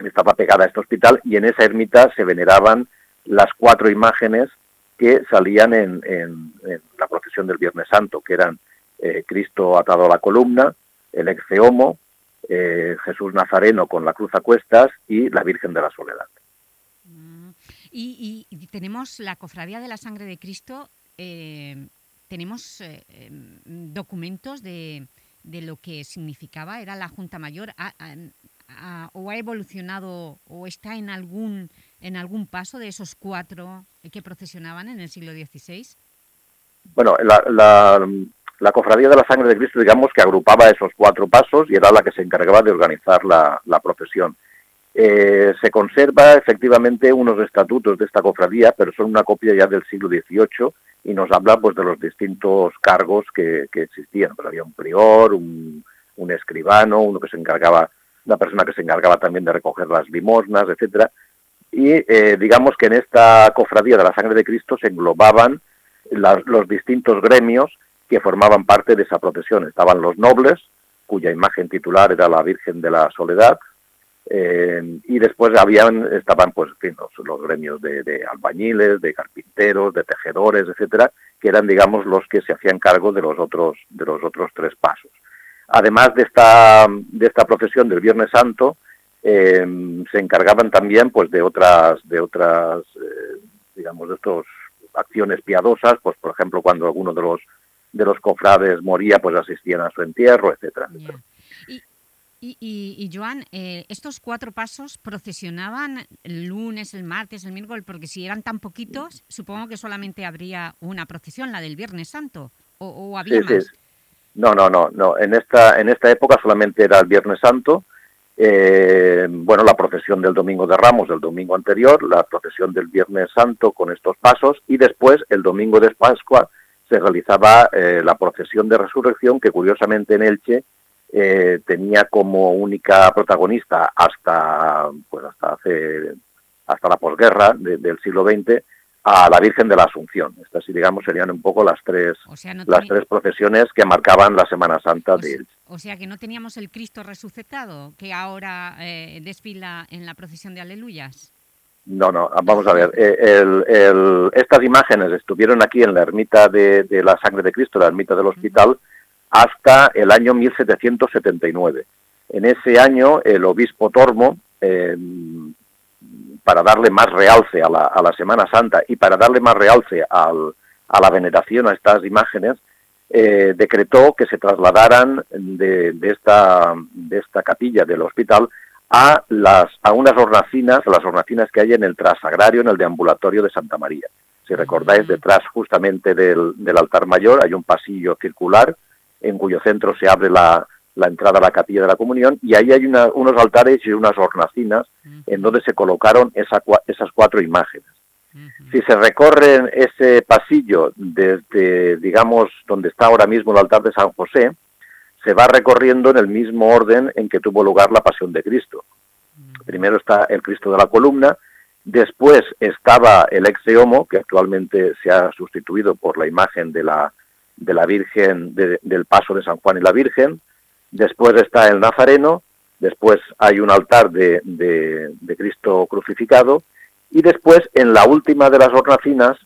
estaba pegada a este hospital y en esa ermita se veneraban las cuatro imágenes que salían en, la procesión del Viernes Santo, que eran eh, Cristo atado a la columna, el exceomo, eh, Jesús Nazareno con la cruz a cuestas y la Virgen de la Soledad. Mm. Y, tenemos la Cofradía de la Sangre de Cristo, eh, tenemos em, documentos de, de, lo que significaba, era la Junta Mayor, o ha evolucionado o está en algún en algún paso de esos cuatro que procesionaban en el siglo XVI? Bueno, la, la, Cofradía de la Sangre de Cristo, digamos que agrupaba esos cuatro pasos y era la que se encargaba de organizar la, la procesión. Eh, se conserva efectivamente unos estatutos de esta cofradía, pero son una copia ya del siglo XVIII y nos habla pues de los distintos cargos que, que existían. Pues había un prior, un, un, escribano, uno que se encargaba, una persona que se encargaba también de recoger las limosnas, etcétera y eh, digamos que en esta cofradía de la sangre de Cristo se englobaban los distintos gremios que formaban parte de esa procesión. Estaban los nobles, cuya imagen titular era la Virgen de la Soledad, eh, y después habían, estaban pues, los, gremios de, albañiles, de carpinteros, de tejedores, etcétera, que eran, digamos, los que se hacían cargo de los otros, de los otros tres pasos. Además de esta, de esta procesión del Viernes Santo, eh, se encargaban también pues de otras de otras eh, digamos de estos acciones piadosas pues por ejemplo cuando alguno de los de los cofrades moría pues asistían a su entierro etcétera, Y, y, Joan, eh, estos cuatro pasos procesionaban el lunes, el martes, el miércoles, porque si eran tan poquitos, supongo que solamente habría una procesión, la del Viernes Santo, o, había más. No, no, no, no. En esta, en esta época solamente era el Viernes Santo, eh, bueno, la procesión del Domingo de Ramos del domingo anterior, la procesión del Viernes Santo con estos pasos y después el Domingo de Pascua se realizaba eh, la procesión de resurrección que curiosamente en Elche eh, tenía como única protagonista hasta pues hasta hace hasta la posguerra del siglo XX a la Virgen de la Asunción. Estas, digamos, serían un poco las tres, las tres procesiones que marcaban la Semana Santa de Elche. O sea, que no teníamos el Cristo resucitado, que ahora eh, desfila en la procesión de Aleluyas. No, no, vamos a ver. Eh, estas imágenes estuvieron aquí en la ermita de, la Sangre de Cristo, la ermita del hospital, hasta el año 1779. En ese año, el obispo Tormo, eh, para darle más realce a la, a la, Semana Santa y para darle más realce al, a la veneración a estas imágenes, eh, decretó que se trasladaran de, de, esta, de esta capilla del hospital a, las, a unas hornacinas, las hornacinas que hay en el trasagrario, en el deambulatorio de Santa María. Si recordáis, detrás justamente del, del altar mayor hay un pasillo circular en cuyo centro se abre la, la entrada a la capilla de la comunión, y ahí hay unos altares y unas hornacinas en donde se colocaron esas cuatro imágenes. Si se recorre ese pasillo desde, digamos, donde está ahora mismo el altar de San José, se va recorriendo en el mismo orden en que tuvo lugar la pasión de Cristo. Primero está el Cristo de la columna, después estaba el ex homo, que actualmente se ha sustituido por la imagen de la, de la Virgen, del paso de San Juan y la Virgen, después está el Nazareno, después hay un altar de, de Cristo crucificado, y después, en la última de las hornacinas,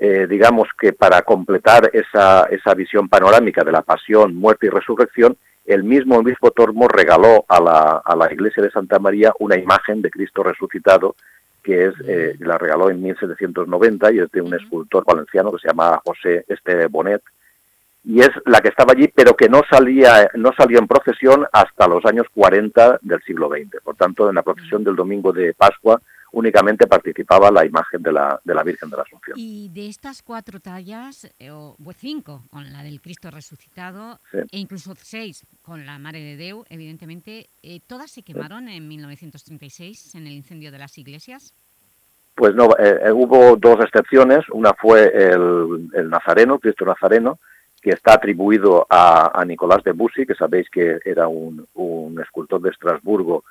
eh, digamos que para completar esa, esa visión panorámica de la pasión, muerte y resurrección, el mismo obispo Tormo regaló a la, a la iglesia de Santa María una imagen de Cristo resucitado que es eh, la regaló en 1790 y es de un escultor valenciano que se llama José Este Bonet y es la que estaba allí pero que no salía no salió en procesión hasta los años 40 del siglo XX por tanto en la procesión del domingo de Pascua únicamente participaba la imagen de la, de la Virgen de la Asunción. Y de estas cuatro tallas, eh, o cinco con la del Cristo resucitado, e incluso seis con la Madre de Deu, evidentemente, eh, ¿todas se quemaron en 1936 en el incendio de las iglesias? Pues no, eh, hubo dos excepciones. Una fue el, el Nazareno, Cristo Nazareno, que está atribuido a, a, Nicolás de Bussy, que sabéis que era un, escultor de Estrasburgo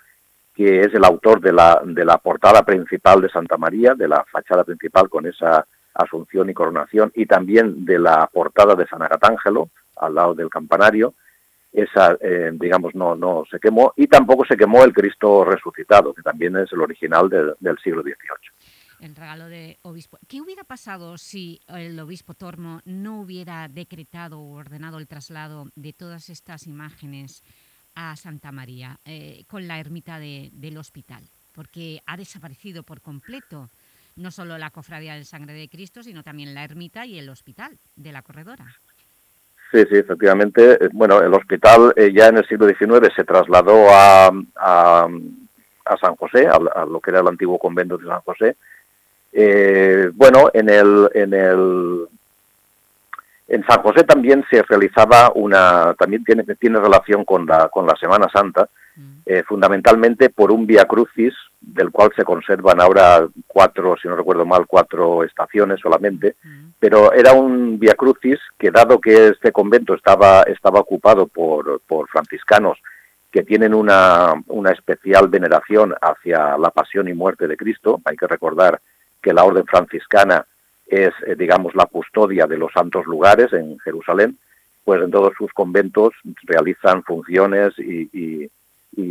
que es el autor de la, de la portada principal de Santa María, de la fachada principal con esa asunción y coronación, y también de la portada de San Agatángelo, al lado del campanario, esa, eh, digamos, no, no se quemó, y tampoco se quemó el Cristo resucitado, que también es el original del siglo XVIII. El regalo de obispo. ¿Qué hubiera pasado si el obispo Tormo no hubiera decretado o ordenado el traslado de todas estas imágenes a Santa María eh, con la ermita del hospital, porque ha desaparecido por completo no solo la cofradía del Sangre de Cristo, sino también la ermita y el hospital de la corredora. Sí, sí, efectivamente. Eh, bueno, el hospital eh, ya en el siglo XIX se trasladó a, a, San José, a, lo que era el antiguo convento de San José. Bueno, en el, en el en San José también se realizaba una, también tiene, tiene relación con la, con la Semana Santa, eh, fundamentalmente por un Via Crucis, del cual se conservan ahora cuatro, si no recuerdo mal, cuatro estaciones solamente, pero era un Via Crucis que dado que este convento estaba, estaba ocupado por, por franciscanos que tienen una, una especial veneración hacia la pasión y muerte de Cristo, hay que recordar que la orden franciscana es, eh, digamos, la custodia de los santos lugares en Jerusalén, pues en todos sus conventos realizan funciones y,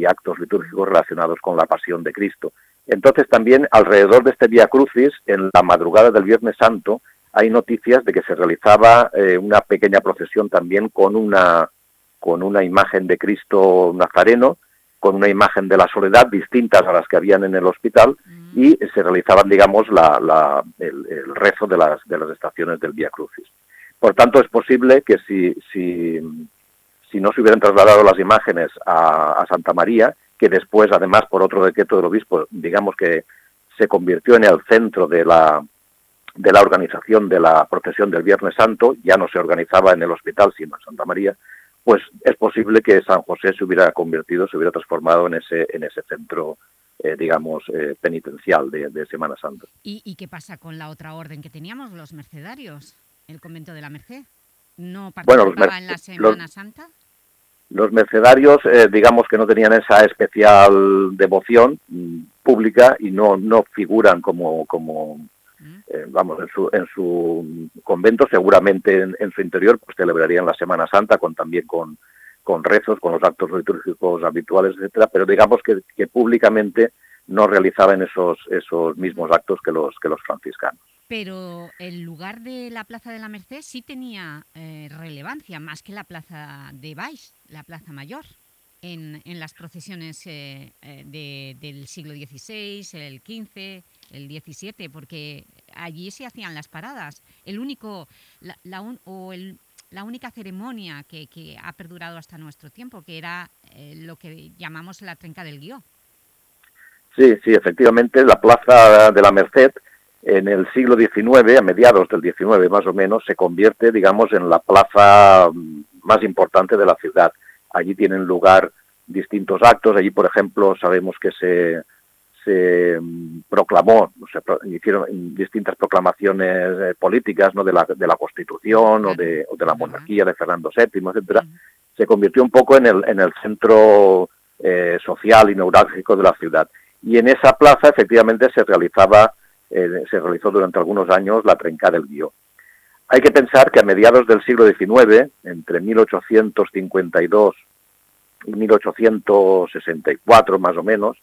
actos litúrgicos relacionados con la pasión de Cristo. Entonces también alrededor de este Vía Crucis, en la madrugada del Viernes Santo, hay noticias de que se realizaba eh, una pequeña procesión también con una, con una imagen de Cristo Nazareno, con una imagen de la soledad distintas a las que habían en el hospital y se realizaban, digamos, la, el, rezo de las, de las estaciones del Vía Crucis. Por tanto, es posible que si, si, si no se hubieran trasladado las imágenes a, Santa María, que después, además, por otro decreto del obispo, digamos que se convirtió en el centro de la, de la organización de la procesión del Viernes Santo, ya no se organizaba en el hospital, sino en Santa María, pues es posible que San José se hubiera convertido, se hubiera transformado en ese, en ese centro, eh, digamos, eh, penitencial de, Semana Santa. ¿Y, qué pasa con la otra orden que teníamos, los mercedarios, el convento de la Merced? ¿No participaba en la Semana Santa? Los mercedarios, eh, digamos que no tenían esa especial devoción mm, pública y no, no figuran como, como eh, vamos, en su, en su convento, seguramente en, su interior, pues celebrarían la Semana Santa con también con, con rezos, con los actos litúrgicos habituales, etcétera, pero digamos que, que públicamente no realizaban esos, esos mismos actos que los, que los franciscanos. Pero el lugar de la Plaza de la Merced sí tenía eh, relevancia, más que la Plaza de Baix, la Plaza Mayor en, en las procesiones eh, eh, del siglo XVI, el XV, el XVII, porque allí se hacían las paradas. El único, la, o la única ceremonia que, que, ha perdurado hasta nuestro tiempo, que era eh, lo que llamamos la trenca del guió. Sí, sí, efectivamente, la Plaza de la Merced en el siglo XIX, a mediados del XIX más o menos, se convierte, digamos, en la plaza mm, más importante de la ciudad allí tienen lugar distintos actos. Allí, por ejemplo, sabemos que se, se mm, proclamó, se hicieron distintas proclamaciones eh, políticas ¿no? de, la, de la Constitución o de, o de la monarquía de Fernando VII, etcétera. Se convirtió un poco en el, en el centro eh, social y neurálgico de la ciudad. Y en esa plaza, efectivamente, se realizaba, eh, se realizó durante algunos años la trenca del Guió. Hay que pensar que a mediados del siglo XIX, entre 1852 y 1864 más o menos,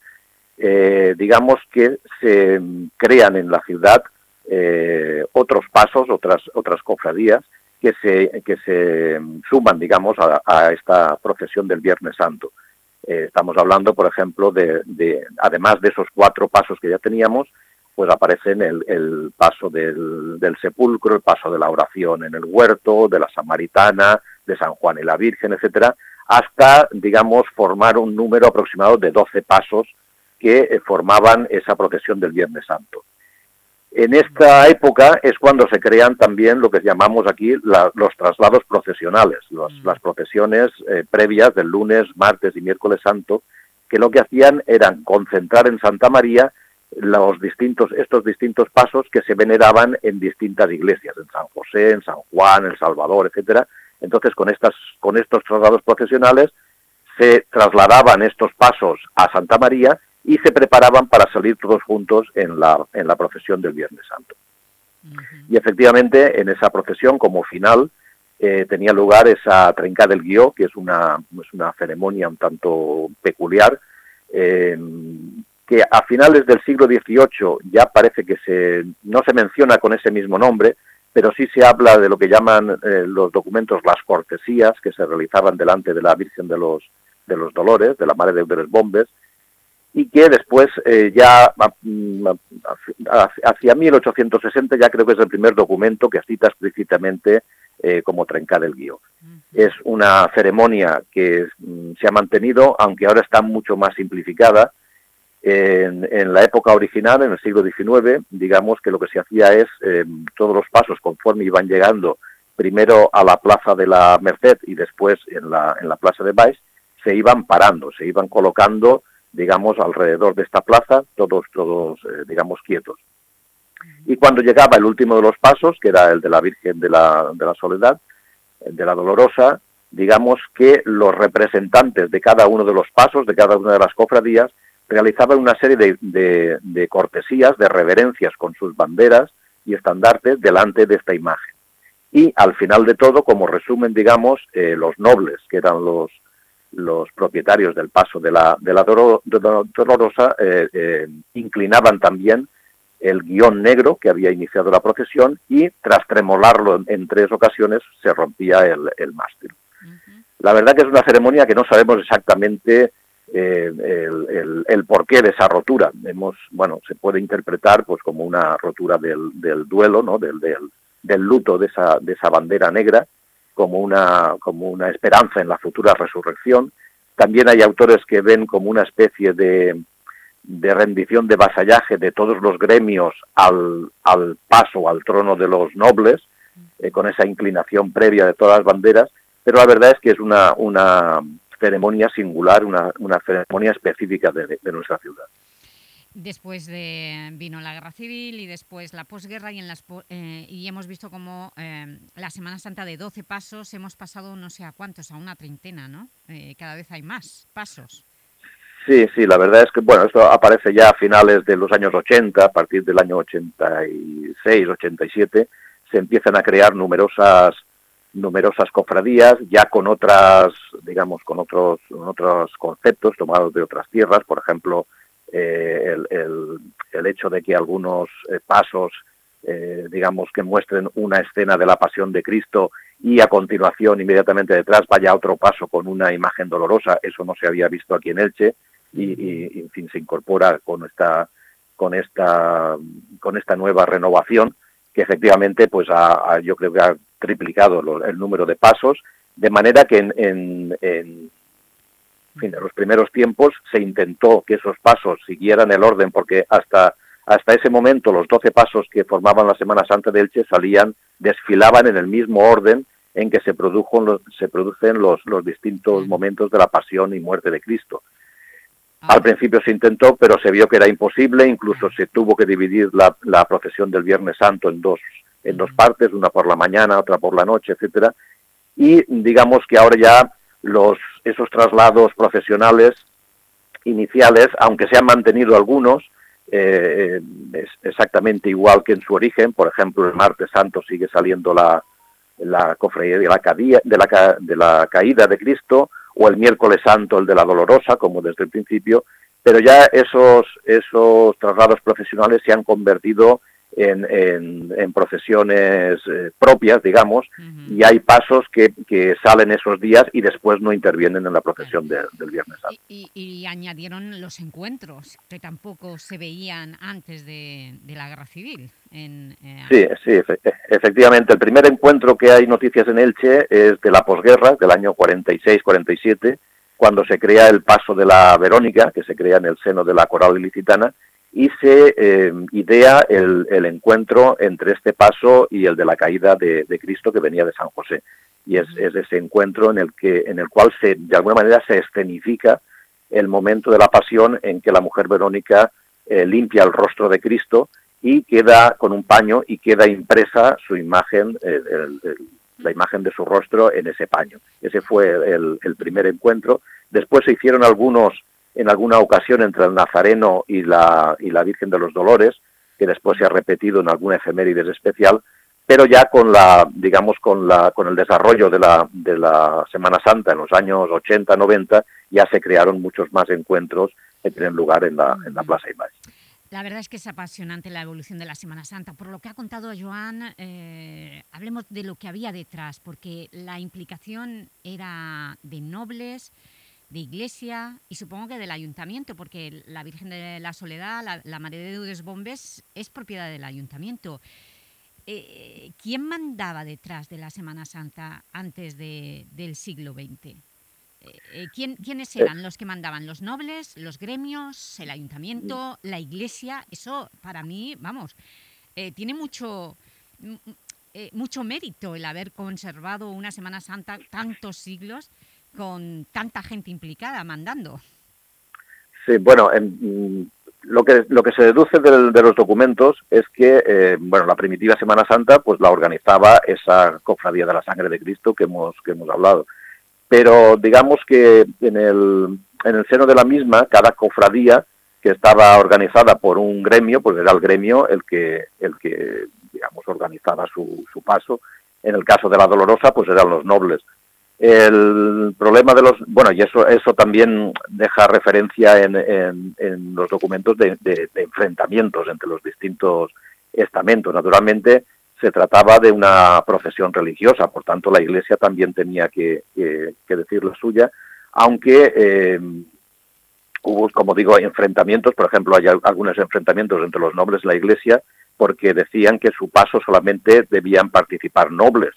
eh, digamos que se crean en la ciudad eh, otros pasos, otras, otras cofradías que se, que se suman, digamos, a, esta procesión del Viernes Santo. Eh, estamos hablando, por ejemplo, de, además de esos cuatro pasos que ya teníamos, pues aparecen el, el paso del, del, sepulcro, el paso de la oración en el huerto, de la Samaritana, de San Juan y la Virgen, etcétera, hasta, digamos, formar un número aproximado de 12 pasos que eh, formaban esa procesión del Viernes Santo. En esta época es cuando se crean también lo que llamamos aquí los traslados procesionales, las procesiones eh, previas del lunes, martes y miércoles santo, que lo que hacían eran concentrar en Santa María los distintos, estos distintos pasos que se veneraban en distintas iglesias, en San José, en San Juan, en El Salvador, etcétera. Entonces, con estas, con estos traslados procesionales se trasladaban estos pasos a Santa María y se preparaban para salir todos juntos en la, en la procesión del Viernes Santo. Y efectivamente, en esa procesión, como final, eh, tenía lugar esa trenca del guió, que es una, es una ceremonia un tanto peculiar, eh, que a finales del siglo XVIII ya parece que se, no se menciona con ese mismo nombre, pero sí se habla de lo que llaman eh, los documentos las cortesías que se realizaban delante de la Virgen de los, de los Dolores, de la Madre de los Bombes, y que después eh, ya mm, hacia 1860 ya creo que es el primer documento que cita explícitamente eh, como trencar el guío. Es una ceremonia que mm, se ha mantenido, aunque ahora está mucho más simplificada. En, la época original, en el siglo XIX, digamos que lo que se hacía es eh, todos los pasos conforme iban llegando primero a la plaza de la Merced y después en la, en la plaza de Baix, se iban parando, se iban colocando digamos, alrededor de esta plaza, todos, todos, eh, digamos, quietos. Y cuando llegaba el último de los pasos, que era el de la Virgen de la, de la Soledad, de la Dolorosa, digamos que los representantes de cada uno de los pasos, de cada una de las cofradías, realizaban una serie de, de, cortesías, de reverencias con sus banderas y estandartes delante de esta imagen. Y al final de todo, como resumen, digamos, eh, los nobles, que eran los, los propietarios del paso de la, de la, Dolorosa eh, eh, inclinaban también el guion negro que había iniciado la procesión y tras tremolarlo en, tres ocasiones se rompía el, el mástil. La verdad que es una ceremonia que no sabemos exactamente eh, el, porqué de esa rotura. Hemos, bueno, se puede interpretar pues como una rotura del, duelo, ¿no? del, del, del luto de esa, de esa bandera negra como una, como una esperanza en la futura resurrección. También hay autores que ven como una especie de, de rendición, de vasallaje de todos los gremios al, al paso, al trono de los nobles, eh, con esa inclinación previa de todas las banderas, pero la verdad es que es una, una ceremonia singular, una, una ceremonia específica de nuestra ciudad. Después de, vino la guerra civil y después la posguerra y, en las, eh, y hemos visto como eh, la Semana Santa de 12 pasos hemos pasado no sé a cuántos, a una treintena, ¿no? Eh, cada vez hay más pasos. Sí, sí, la verdad es que, bueno, esto aparece ya a finales de los años 80, a partir del año 86, 87, se empiezan a crear numerosas numerosas cofradías, ya con otras, digamos, con otros, otros conceptos tomados de otras tierras, por ejemplo, eh, el, el, hecho de que algunos eh, pasos, eh, digamos, que muestren una escena de la pasión de Cristo y a continuación, inmediatamente detrás, vaya otro paso con una imagen dolorosa, eso no se había visto aquí en Elche y, en fin, se incorpora con esta, con esta, con esta nueva renovación que efectivamente, pues, ha, yo creo que ha triplicado el número de pasos, de manera que en, en en los primeros tiempos se intentó que esos pasos siguieran el orden, porque hasta, hasta ese momento los doce pasos que formaban la Semana Santa de Elche salían, desfilaban en el mismo orden en que se, produjo, se producen los, los distintos momentos de la pasión y muerte de Cristo. Al principio se intentó, pero se vio que era imposible, incluso se tuvo que dividir la, la procesión del Viernes Santo en dos, en dos partes, una por la mañana, otra por la noche, etcétera. Y digamos que ahora ya los, esos traslados profesionales iniciales, aunque se han mantenido algunos, eh, es exactamente igual que en su origen. Por ejemplo, el martes santo sigue saliendo la, la cofradía de la, de, la, de la caída de Cristo, o el miércoles santo el de la dolorosa, como desde el principio, pero ya esos, esos traslados profesionales se han convertido en, en, procesiones eh, propias, digamos, y hay pasos que, que, salen esos días y después no intervienen en la procesión del Viernes Santo. Y, añadieron los encuentros, que tampoco se veían antes de, la Guerra Civil. En, eh, Sí, sí, efectivamente. El primer encuentro que hay noticias en Elche es de la posguerra, del año 46-47, cuando se crea el paso de la Verónica, que se crea en el seno de la coral ilicitana, y se eh, idea el, encuentro entre este paso y el de la caída de, Cristo que venía de San José. Y es, ese encuentro en el, que, en el cual se, de alguna manera se escenifica el momento de la pasión en que la mujer Verónica eh, limpia el rostro de Cristo y queda con un paño y queda impresa su imagen, eh, la imagen de su rostro en ese paño. Ese fue el primer encuentro. Después se hicieron algunos en alguna ocasión entre el Nazareno y la, Virgen de los Dolores, que después se ha repetido en alguna efemérides especial, pero ya con el desarrollo de la, Semana Santa en los años 80, 90, ya se crearon muchos más encuentros que tienen lugar en la, en la Plaza. La verdad es que es apasionante la evolución de la Semana Santa. Por lo que ha contado Joan, eh, hablemos de lo que había detrás, porque la implicación era de nobles, de iglesia y supongo que del ayuntamiento, porque la Virgen de la Soledad, la, la Madre de Dudes Bombes, es propiedad del ayuntamiento. Eh, ¿Quién mandaba detrás de la Semana Santa antes del siglo XX? Eh, eh, ¿quién, ¿Quiénes eran los que mandaban? ¿Los nobles, los gremios, el ayuntamiento, la iglesia? Eso para mí, vamos, tiene mucho, mucho mérito el haber conservado una Semana Santa tantos siglos con tanta gente implicada mandando. Sí, bueno, lo, que, lo que se deduce de, los documentos es que eh, bueno, la primitiva Semana Santa pues la organizaba esa cofradía de la sangre de Cristo que hemos, que hemos hablado. Pero digamos que en el, en el seno de la misma, cada cofradía que estaba organizada por un gremio, pues era el gremio el que, el que digamos, organizaba su, su paso. En el caso de la Dolorosa, pues eran los nobles. El problema de los, bueno, y eso, eso también deja referencia en, en, los documentos de, enfrentamientos entre los distintos estamentos. Naturalmente, se trataba de una procesión religiosa, por tanto, la Iglesia también tenía que, decir la suya, aunque eh, hubo, como digo, enfrentamientos, por ejemplo, hay algunos enfrentamientos entre los nobles de la Iglesia, porque decían que su paso solamente debían participar nobles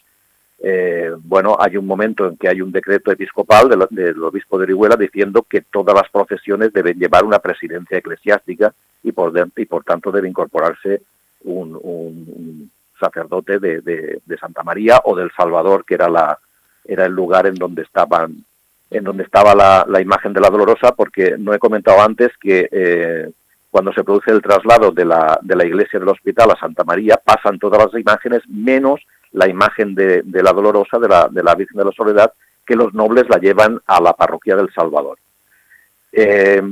eh, bueno, hay un momento en que hay un decreto episcopal del, obispo de Orihuela diciendo que todas las procesiones deben llevar una presidencia eclesiástica y por, y por tanto debe incorporarse un, sacerdote de, Santa María o del Salvador, que era, la, era el lugar en donde estaban en donde estaba la, imagen de la Dolorosa, porque no he comentado antes que eh, cuando se produce el traslado de la, de la iglesia del hospital a Santa María, pasan todas las imágenes menos la imagen de, la Dolorosa, de la, de la, Virgen de la Soledad, que los nobles la llevan a la parroquia del Salvador. Eh,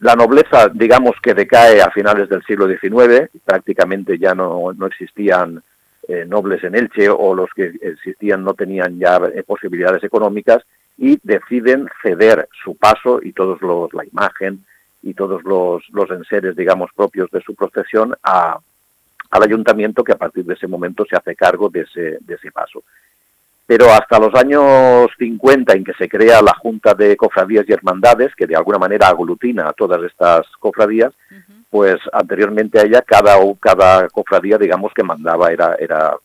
la nobleza, digamos que decae a finales del siglo XIX, prácticamente ya no, existían eh, nobles en Elche o los que existían no tenían ya eh, posibilidades económicas y deciden ceder su paso y todos los, la imagen y todos los, los enseres, digamos, propios de su procesión a, al ayuntamiento que a partir de ese momento se hace cargo de ese, de ese paso. Pero hasta los años 50 en que se crea la Junta de Cofradías y Hermandades, que de alguna manera aglutina a todas estas cofradías, pues anteriormente a ella cada, cada cofradía, digamos, que mandaba era, era,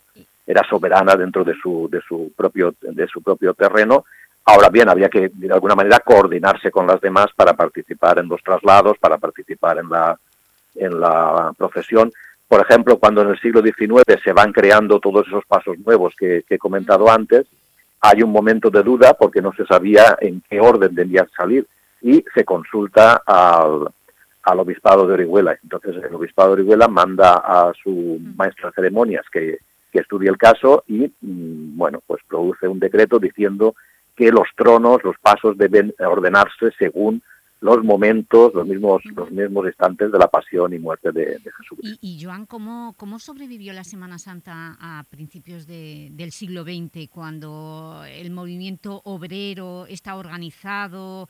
era soberana dentro de su, de, su propio, de su propio terreno. Ahora bien, había que de alguna manera coordinarse con las demás para participar en los traslados, para participar en la, en la procesión por ejemplo, cuando en el siglo XIX se van creando todos esos pasos nuevos que, he comentado antes, hay un momento de duda porque no se sabía en qué orden debían salir y se consulta al, al obispado de Orihuela. Entonces el obispado de Orihuela manda a su maestro de ceremonias que, que estudie el caso y, mm, bueno, pues produce un decreto diciendo que los tronos, los pasos deben ordenarse según los momentos, los mismos, los mismos instantes de la pasión y muerte de, Jesús. Y, Joan, ¿cómo, ¿cómo sobrevivió la Semana Santa a principios del siglo XX, cuando el movimiento obrero está organizado,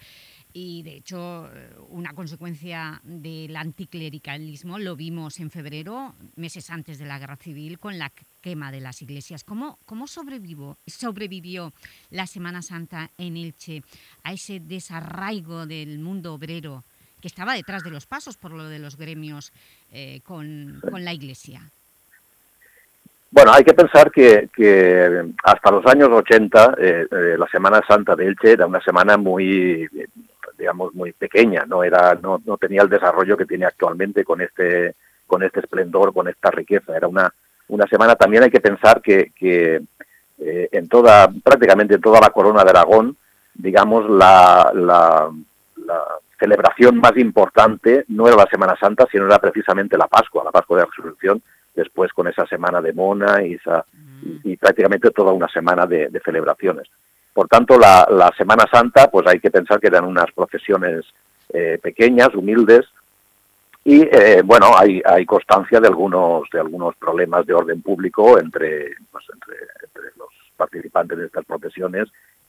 y de hecho una consecuencia del anticlericalismo lo vimos en febrero, meses antes de la Guerra Civil, con la quema de las iglesias. ¿Cómo, cómo sobrevivió, sobrevivió la Semana Santa en Elche a ese desarraigo del mundo obrero que estaba detrás de los pasos por lo de los gremios eh, con, con la iglesia? Bueno, hay que pensar que, que hasta los años 80 eh, eh, la Semana Santa de Elche era una semana muy digamos, muy pequeña, no era, no, no tenía el desarrollo que tiene actualmente con este, con este esplendor, con esta riqueza. Era una, una semana. También hay que pensar que, eh, en toda, prácticamente en toda la corona de Aragón, digamos, la, la, celebración más importante no era la Semana Santa, sino era precisamente la Pascua, la Pascua de la Resurrección, después con esa semana de Mona y, esa, y, prácticamente toda una semana de celebraciones. Por tanto, la, Semana Santa, pues hay que pensar que eran unas procesiones eh, pequeñas, humildes, y eh, bueno, hay, hay constancia de algunos, de algunos problemas de orden público entre, pues, entre, los participantes de estas procesiones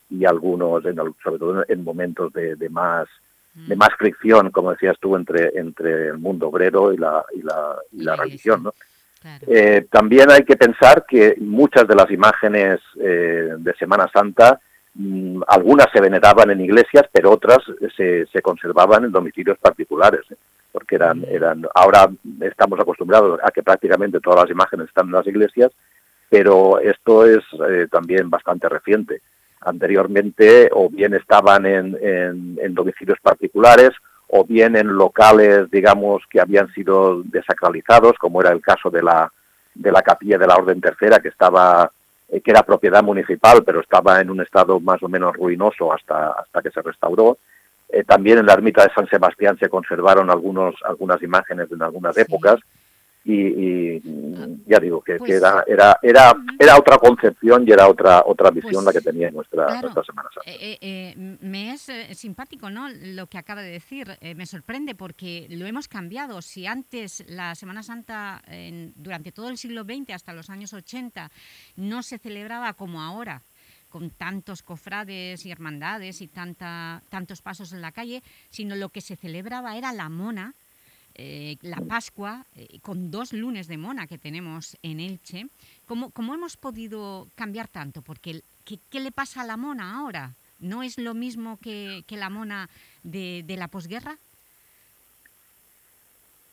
y algunos, sobre todo en momentos de, más de más fricción, como decías tú, entre, entre el mundo obrero y la, y la, y la religión. ¿no? Eh, también hay que pensar que muchas de las imágenes de Semana Santa Mm, algunas se veneraban en iglesias, pero otras se, se conservaban en domicilios particulares, ¿eh? porque eran, mm. eran, ahora estamos acostumbrados a que prácticamente todas las imágenes están en las iglesias, pero esto es eh, también bastante reciente. Anteriormente o bien estaban en, en, domicilios particulares o bien en locales, digamos, que habían sido desacralizados, como era el caso de la, de la capilla de la Orden Tercera, que estaba que era propiedad municipal, pero estaba en un estado más o menos ruinoso hasta, hasta que se restauró. Eh, también en la ermita de San Sebastián se conservaron algunos, algunas imágenes en algunas épocas y, ya digo que, pues era, era, era, era otra concepción y era otra, otra visión la que pues tenía nuestra, nuestra Semana Santa. Eh, eh, me es eh, simpático ¿no? lo que acaba de decir, me sorprende porque lo hemos cambiado. Si antes la Semana Santa durante todo el siglo XX hasta los años 80 no se celebraba como ahora, con tantos cofrades y hermandades y tanta, tantos pasos en la calle, sino lo que se celebraba era la mona, eh, la Pascua, eh, con dos lunes de mona que tenemos en Elche, ¿cómo, cómo hemos podido cambiar tanto? Porque ¿qué, le pasa a la mona ahora? ¿No es lo mismo que, la mona de, la posguerra?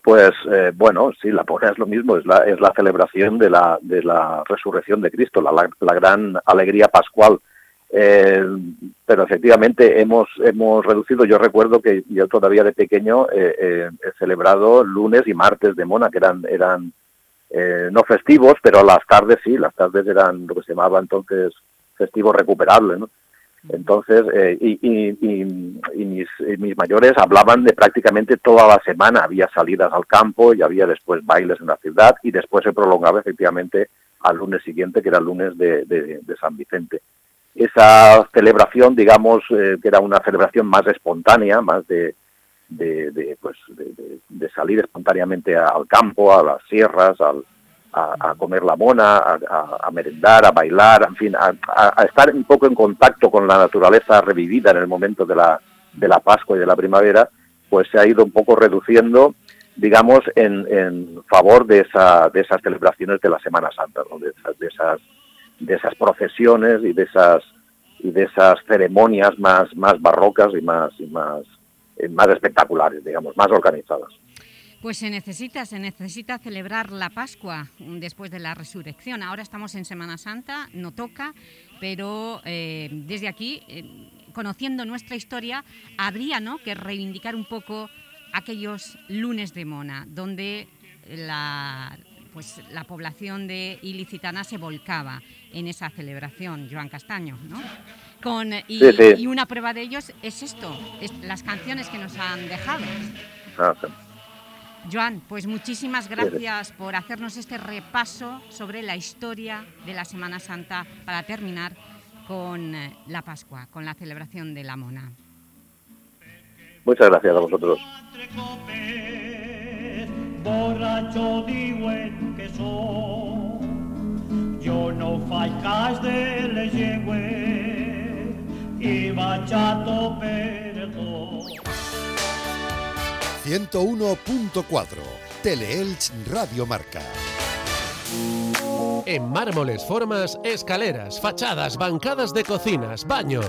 Pues eh, bueno, sí, la mona es lo mismo, es la, es la celebración de la, de la resurrección de Cristo, la, la gran alegría pascual eh, pero efectivamente hemos, hemos reducido, yo recuerdo que yo todavía de pequeño eh, eh, he celebrado lunes y martes de Mona, que eran, eran no festivos, pero las tardes sí, las tardes eran lo que se llamaba entonces festivos recuperables, ¿no? Entonces, y, y, mis, mis, mayores hablaban de prácticamente toda la semana, había salidas al campo y había después bailes en la ciudad y después se prolongaba efectivamente al lunes siguiente, que era el lunes de, de San Vicente esa celebración, digamos, eh, que era una celebración más espontánea, más de, de, pues, de, salir espontáneamente al campo, a las sierras, a, comer la mona, a, merendar, a bailar, en fin, a, estar un poco en contacto con la naturaleza revivida en el momento de la, de la Pascua y de la primavera, pues se ha ido un poco reduciendo, digamos, en, en favor de, esa, de esas celebraciones de la Semana Santa, de esas de esas procesiones y de esas y de esas ceremonias más más barrocas y más y más eh, más espectaculares, digamos, más organizadas. Pues se necesita, se necesita celebrar la Pascua después de la resurrección. Ahora estamos en Semana Santa, no toca, pero eh, desde aquí, eh, conociendo nuestra historia, habría ¿no? que reivindicar un poco aquellos lunes de Mona, donde la, pues la población de ilicitana se volcaba en esa celebración, Joan Castaño, ¿no? Con, y, una prueba de ellos es esto, las canciones que nos han dejado. Ah, Joan, pues muchísimas gracias por hacernos este repaso sobre la historia de la Semana Santa para terminar con eh, la Pascua, con la celebración de la Mona. Muchas gracias a vosotros. Borracho diuen que yo no faig cas de i vaig a tope 101.4 Teleelch Radio Marca. En mármoles, formas, escaleras, fachadas, bancadas de cocinas, baños.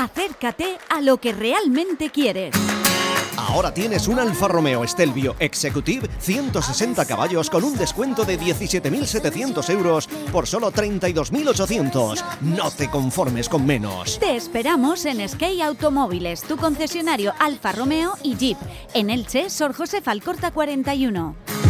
Acércate a lo que realmente quieres. Ahora tienes un Alfa Romeo Stelvio Executive 160 caballos con un descuento de 17.700 euros por solo 32.800. No te conformes con menos. Te esperamos en Sky Automóviles, tu concesionario Alfa Romeo y Jeep. En Elche, Sor José Falcorta 41.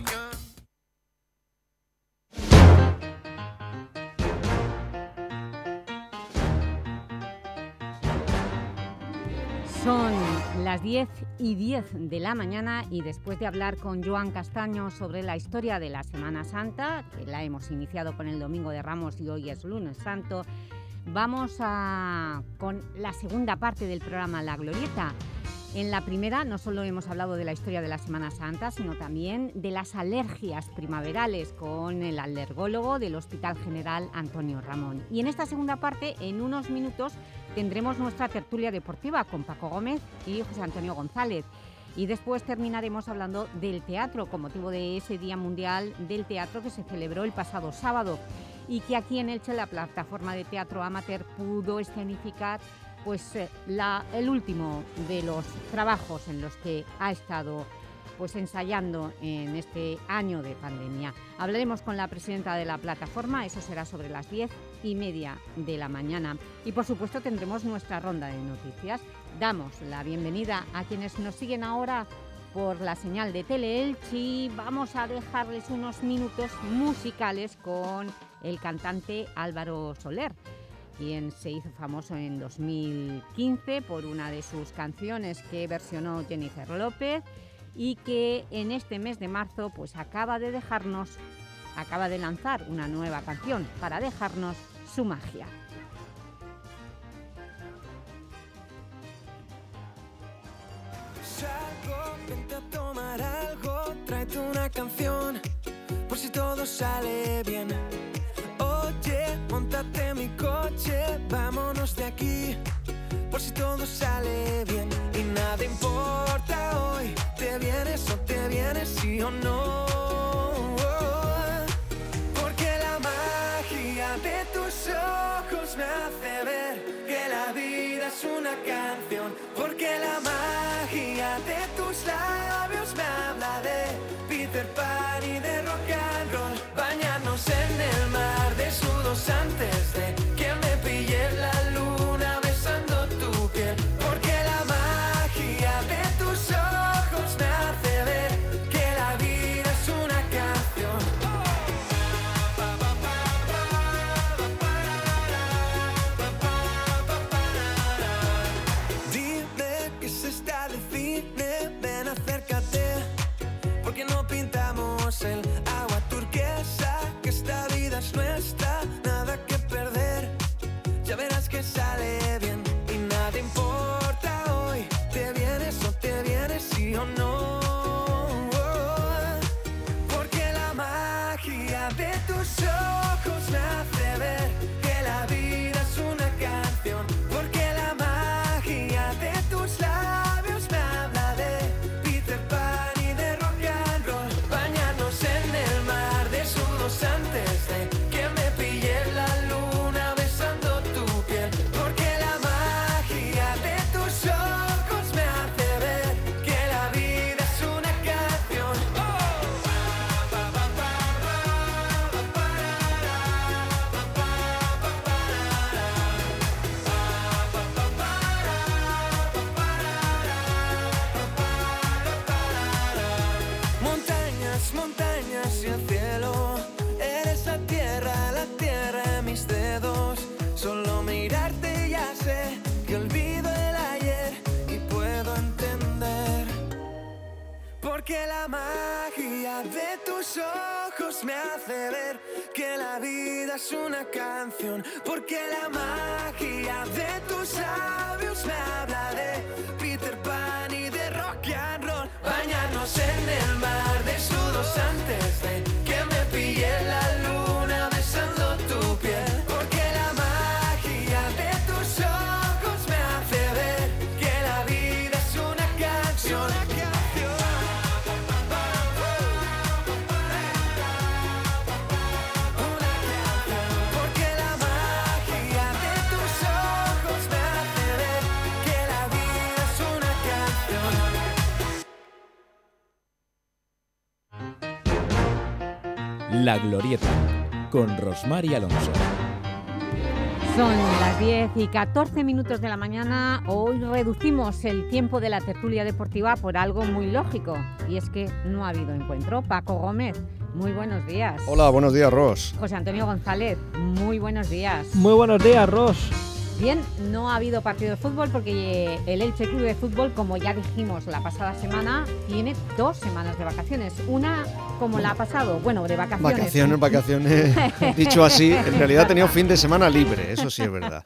Las 10 y 10 de la mañana y después de hablar con Joan Castaño sobre la historia de la Semana Santa, que la hemos iniciado con el Domingo de Ramos y hoy es lunes santo, vamos a, con la segunda parte del programa La Glorieta. En la primera no solo hemos hablado de la historia de la Semana Santa, sino también de las alergias primaverales con el alergólogo del Hospital General Antonio Ramón. Y en esta segunda parte, en unos minutos, tendremos nuestra tertulia deportiva con Paco Gómez y José Antonio González. Y después terminaremos hablando del teatro, con motivo de ese Día Mundial del Teatro que se celebró el pasado sábado y que aquí en Elche la plataforma de teatro amateur pudo escenificar pues, eh, el último de los trabajos en los que ha estado pues ensayando en este año de pandemia. Hablaremos con la presidenta de la plataforma, eso será sobre las diez y media de la mañana. Y por supuesto tendremos nuestra ronda de noticias. Damos la bienvenida a quienes nos siguen ahora por la señal de Teleelch y vamos a dejarles unos minutos musicales con el cantante Álvaro Soler quien se hizo famoso en 2015 por una de sus canciones que versionó Jennifer López y que en este mes de marzo pues acaba de dejarnos, acaba de lanzar una nueva canción para dejarnos su magia. Salgo, vente a tomar algo, tráete una canción, por si todo sale bien. Oye, montate mi coche, vámonos de aquí por si todo sale bien y nada importa hoy, te vienes o te vienes sí o no. Porque la magia de tus ojos me hace ver que la vida es una canción. Porque la magia de tus labios me habla de Peter Pan y de rock and roll. Bañarnos en el mar desnudos antes de me hace ver que la vida es una canción. Porque la La Glorieta, con Rosmar y Alonso. Son las 10 y 14 minutos de la mañana. Hoy reducimos el tiempo de la tertulia deportiva por algo muy lógico. Y es que no ha habido encuentro. Paco Gómez, muy buenos días. Hola, buenos días, Ros. José Antonio González, muy buenos días. Muy buenos días, Ros. Bien, no ha habido partido de fútbol porque el Elche Club de Fútbol, como ya dijimos la pasada semana, tiene dos semanas de vacaciones. Una como la ha pasado, bueno, de vacaciones. Vacaciones, vacaciones. Dicho así, en realidad ha tenido fin de semana libre, eso sí es verdad.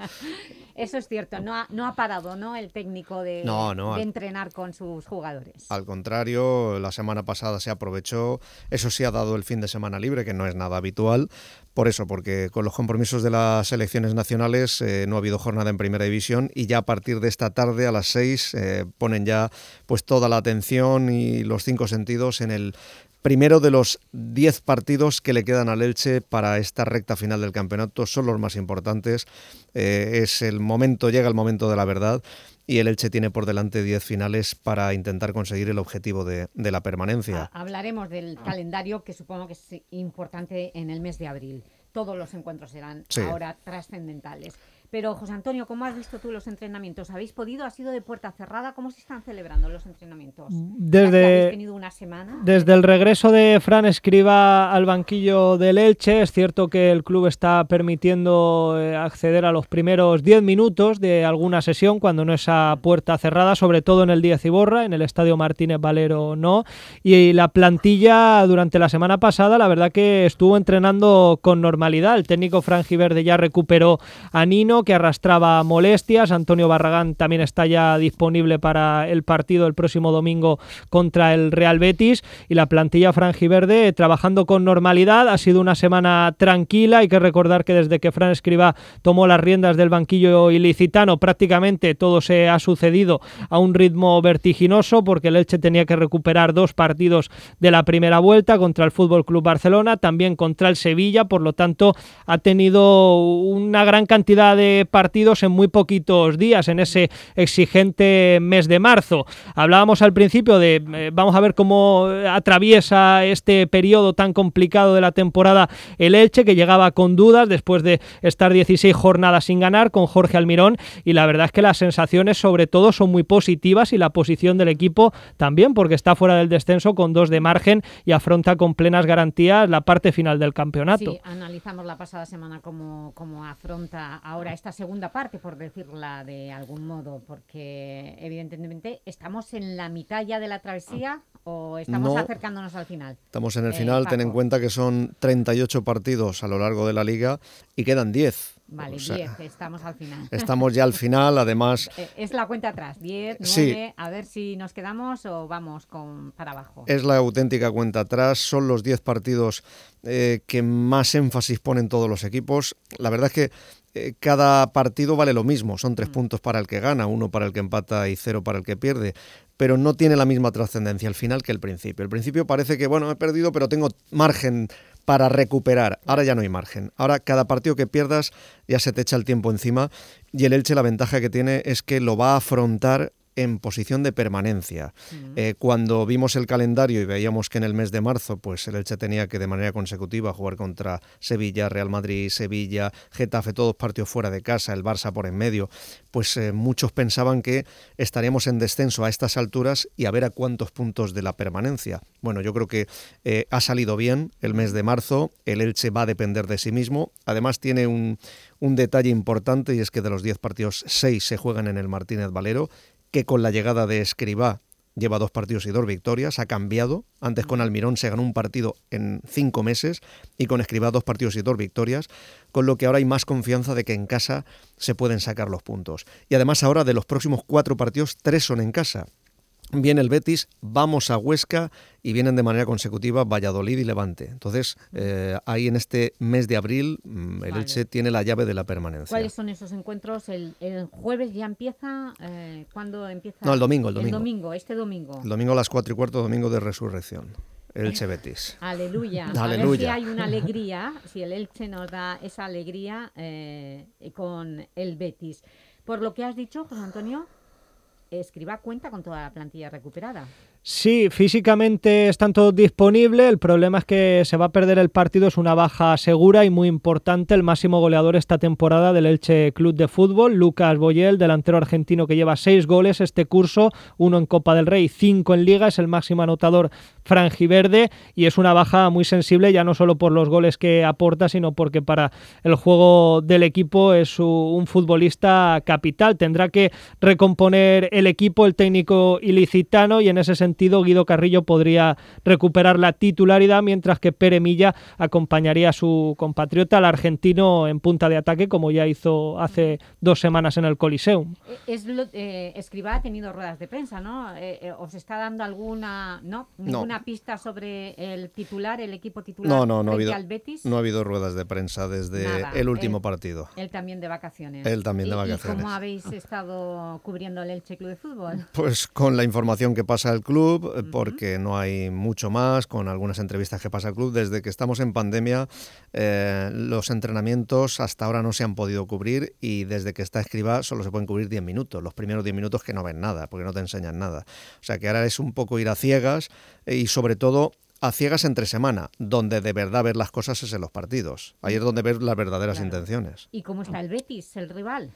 Eso es cierto, no ha, no ha parado ¿no? el técnico de, No, no, de entrenar con sus jugadores. Al contrario, la semana pasada se aprovechó, eso sí ha dado el fin de semana libre, que no es nada habitual, por eso, porque con los compromisos de las selecciones nacionales eh, no ha habido jornada en primera división y ya a partir de esta tarde a las seis eh, ponen ya pues toda la atención y los cinco sentidos en el primero de los 10 partidos que le quedan al Elche para esta recta final del campeonato. Son los más importantes. Eh, es el momento, llega el momento de la verdad y el Elche tiene por delante 10 finales para intentar conseguir el objetivo de, de la permanencia. Hablaremos del calendario que supongo que es importante en el mes de abril. Todos los encuentros serán Sí. ahora trascendentales. Pero, José Antonio, ¿cómo has visto tú los entrenamientos? ¿Habéis podido? ¿Ha sido de puerta cerrada? ¿Cómo se están celebrando los entrenamientos? Desde- que habéis tenido una semana. Desde el regreso de Fran Escriba al banquillo del Elche, es cierto que el club está permitiendo eh, acceder a los primeros 10 minutos de alguna sesión cuando no es a puerta cerrada, sobre todo en el Díaz Iborra, en el Estadio Martínez Valero no. Y la plantilla durante la semana pasada, la verdad que estuvo entrenando con normalidad. El técnico Fran Giverde ya recuperó a Nino, que arrastraba molestias. Antonio Barragán también está ya disponible para el partido el próximo domingo contra el Real Betis. Y la plantilla franjiverde trabajando con normalidad. Ha sido una semana tranquila. Hay que recordar que desde que Fran Escribá tomó las riendas del banquillo ilicitano, prácticamente todo se ha sucedido a un ritmo vertiginoso porque el Elche tenía que recuperar dos partidos de la primera vuelta contra el Fútbol Club Barcelona, también contra el Sevilla. Por lo tanto, ha tenido una gran cantidad de partidos en muy poquitos días en ese exigente mes de marzo. Hablábamos al principio de eh, vamos a ver cómo atraviesa este periodo tan complicado de la temporada el Elche, que llegaba con dudas después de estar 16 jornadas sin ganar con Jorge Almirón y la verdad es que las sensaciones sobre todo son muy positivas y la posición del equipo también porque está fuera del descenso con dos de margen y afronta con plenas garantías la parte final del campeonato. Analizamos la pasada semana cómo afronta ahora esta segunda parte, por decirla de algún modo, porque evidentemente estamos en la mitad ya de la travesía o estamos No. acercándonos al final. Estamos en el Eh, final, ten en cuenta que son 38 partidos a lo largo de la liga y quedan 10. Vale, O sea, 10, estamos al final. Estamos ya al final, además Eh, Es la cuenta atrás, 10, 9, Sí. a ver si nos quedamos o vamos con para abajo. es la auténtica cuenta atrás, son los 10 partidos eh, que más énfasis ponen todos los equipos. La verdad es que eh, cada partido vale lo mismo, son Mm. tres puntos para el que gana, uno para el que empata y cero para el que pierde, pero no tiene la misma trascendencia al final que el principio. El principio parece que, bueno, he perdido, pero tengo margen para recuperar. Ahora ya no hay margen. Ahora cada partido que pierdas ya se te echa el tiempo encima y el Elche la ventaja que tiene es que lo va a afrontar en posición de permanencia. Eh, cuando vimos el calendario y veíamos que en el mes de marzo pues el Elche tenía que de manera consecutiva jugar contra Sevilla, Real Madrid, Sevilla, Getafe, todos partidos fuera de casa, el Barça por en medio, pues eh, muchos pensaban que estaríamos en descenso a estas alturas y a ver a cuántos puntos de la permanencia. Bueno, yo creo que eh, ha salido bien el mes de marzo, el Elche va a depender de sí mismo, además tiene un, un detalle importante y es que de los 10 partidos, 6 se juegan en el Martínez Valero, que con la llegada de Escribá lleva dos partidos y dos victorias, ha cambiado. Antes con Almirón se ganó un partido en cinco meses y con Escribá dos partidos y dos victorias, con lo que ahora hay más confianza de que en casa se pueden sacar los puntos. Y además ahora de los próximos cuatro partidos, tres son en casa. Viene el Betis, vamos a Huesca y vienen de manera consecutiva Valladolid y Levante. Entonces, eh, ahí en este mes de abril, mm, el Elche tiene la llave de la permanencia. ¿Cuáles son esos encuentros? ¿El, el jueves ya empieza? Eh, ¿Cuándo empieza? No, el domingo, el domingo. El domingo, este domingo. El domingo a las cuatro y cuarto, domingo de resurrección. Elche Betis. Aleluya. A ver si hay una alegría, si el Elche nos da esa alegría eh, con el Betis. Por lo que has dicho, José Antonio, Escriba cuenta con toda la plantilla recuperada. Sí, físicamente están todos disponibles. El problema es que se va a perder el partido. Es una baja segura y muy importante. El máximo goleador esta temporada del Elche Club de Fútbol, Lucas Boyel, delantero argentino que lleva seis goles este curso, uno en Copa del Rey, cinco en Liga. Es el máximo anotador franjiverde y es una baja muy sensible ya no solo por los goles que aporta, sino porque para el juego del equipo es un futbolista capital. Tendrá que recomponer el equipo el técnico ilicitano y en ese sentido Guido Carrillo podría recuperar la titularidad, mientras que Pere Milla acompañaría a su compatriota, al argentino, en punta de ataque, como ya hizo hace dos semanas en el Coliseum. Eh, es eh, Escribá ha tenido ruedas de prensa, ¿no? Eh, ¿Os está dando alguna no ninguna pista sobre el titular, el equipo titular no, no, no ha habido, al Betis? No ha habido ruedas de prensa desde el último partido. Él también de vacaciones. Él también de vacaciones. ¿Y cómo habéis estado cubriendo el Elche Club de Fútbol? Pues con la información que pasa al club, eh, porque no hay mucho más, con algunas entrevistas que pasa el club. Desde que estamos en pandemia, eh, los entrenamientos hasta ahora no se han podido cubrir y desde que está escriba solo se pueden cubrir 10 minutos. Los primeros 10 minutos que no ven nada, porque no te enseñan nada. O sea que ahora es un poco ir a ciegas y sobre todo a ciegas entre semana, donde de verdad ver las cosas es en los partidos. Ahí es donde ver las verdaderas intenciones. ¿Y cómo está el Betis, el rival?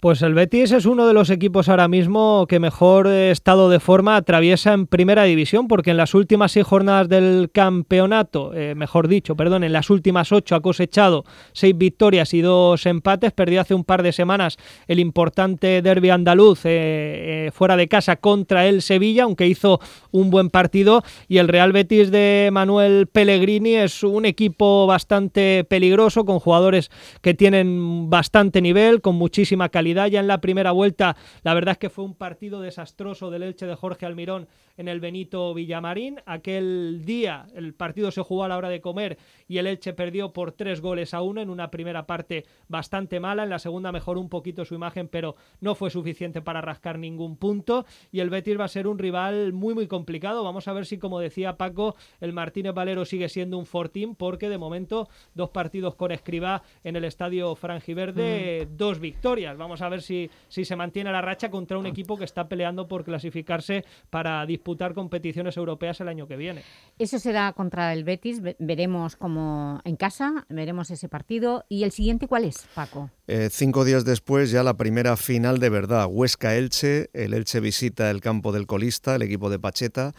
Pues el Betis es uno de los equipos ahora mismo que mejor estado de forma atraviesa en primera división, porque en las últimas seis jornadas del campeonato, eh, mejor dicho, perdón, en las últimas ocho ha cosechado seis victorias y dos empates. Perdió hace un par de semanas el importante derby andaluz eh, eh, fuera de casa contra el Sevilla, aunque hizo un buen partido. Y el Real Betis de Manuel Pellegrini es un equipo bastante peligroso, con jugadores que tienen bastante nivel, con muchísima calidad ya en la primera vuelta. La verdad es que fue un partido desastroso del Elche de Jorge Almirón en el Benito Villamarín. Aquel día el partido se jugó a la hora de comer y el Elche perdió por tres goles a uno en una primera parte bastante mala. En la segunda mejoró un poquito su imagen, pero no fue suficiente para rascar ningún punto. Y el Betis va a ser un rival muy, muy complicado. Vamos a ver si, como decía Paco, el Martínez Valero sigue siendo un fortín, porque de momento dos partidos con Escribá en el estadio Frangiverde, mm. dos victorias. Vamos a ver si, si se mantiene la racha contra un equipo que está peleando por clasificarse para disputar competiciones europeas el año que viene. Eso será contra el Betis, veremos como en casa, veremos ese partido. ¿Y el siguiente cuál es, Paco? Eh, cinco días después ya la primera final de verdad, Huesca-Elche, el Elche visita el campo del colista, el equipo de Pacheta,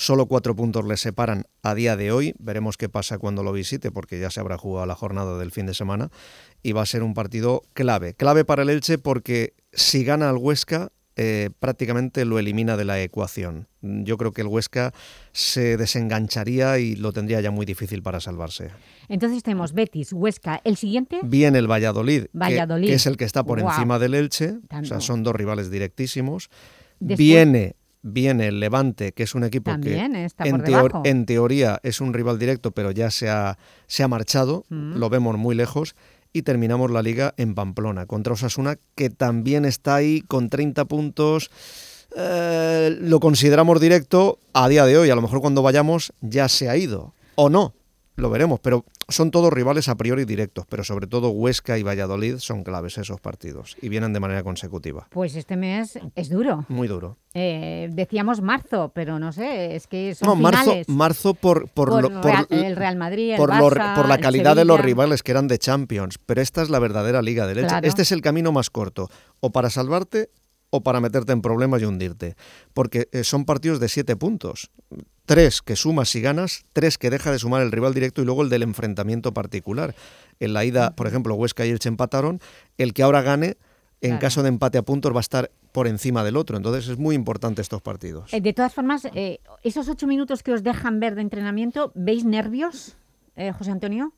Solo cuatro puntos le separan a día de hoy. Veremos qué pasa cuando lo visite, porque ya se habrá jugado la jornada del fin de semana. Y va a ser un partido clave. Clave para el Elche porque si gana el Huesca, eh, prácticamente lo elimina de la ecuación. Yo creo que el Huesca se desengancharía y lo tendría ya muy difícil para salvarse. Entonces tenemos Betis, Huesca, ¿el siguiente? Viene el Valladolid, Que, es el que está por encima del Elche, o sea, son dos rivales directísimos. Viene viene el Levante, que es un equipo que en, teoría es un rival directo, pero ya se ha, se ha marchado, mm. lo vemos muy lejos, y terminamos la liga en Pamplona, contra Osasuna, que también está ahí con 30 puntos. Eh, lo consideramos directo a día de hoy, a lo mejor cuando vayamos ya se ha ido, o no, lo veremos, pero son todos rivales a priori directos, pero sobre todo Huesca y Valladolid son claves esos partidos y vienen de manera consecutiva. Pues este mes es duro. Muy duro. Eh, decíamos marzo, pero no sé, es que son no, marzo, finales. marzo por, por, Por lo- por- Real- el Real Madrid, el por, lo- Barça, por la calidad de los rivales que eran de Champions, pero esta es la verdadera liga del Elche. Claro. Este es el camino más corto, o para salvarte o para meterte en problemas y hundirte, porque eh, son partidos de siete puntos. Tres que sumas y ganas, tres que deja de sumar el rival directo y luego el del enfrentamiento particular. En la ida, por ejemplo, Huesca y Elche empataron, el que ahora gane, en Claro. caso de empate a puntos, va a estar por encima del otro. Entonces es muy importante estos partidos. Eh, de todas formas, eh, esos ocho minutos que os dejan ver de entrenamiento, ¿veis nervios, eh, José Antonio?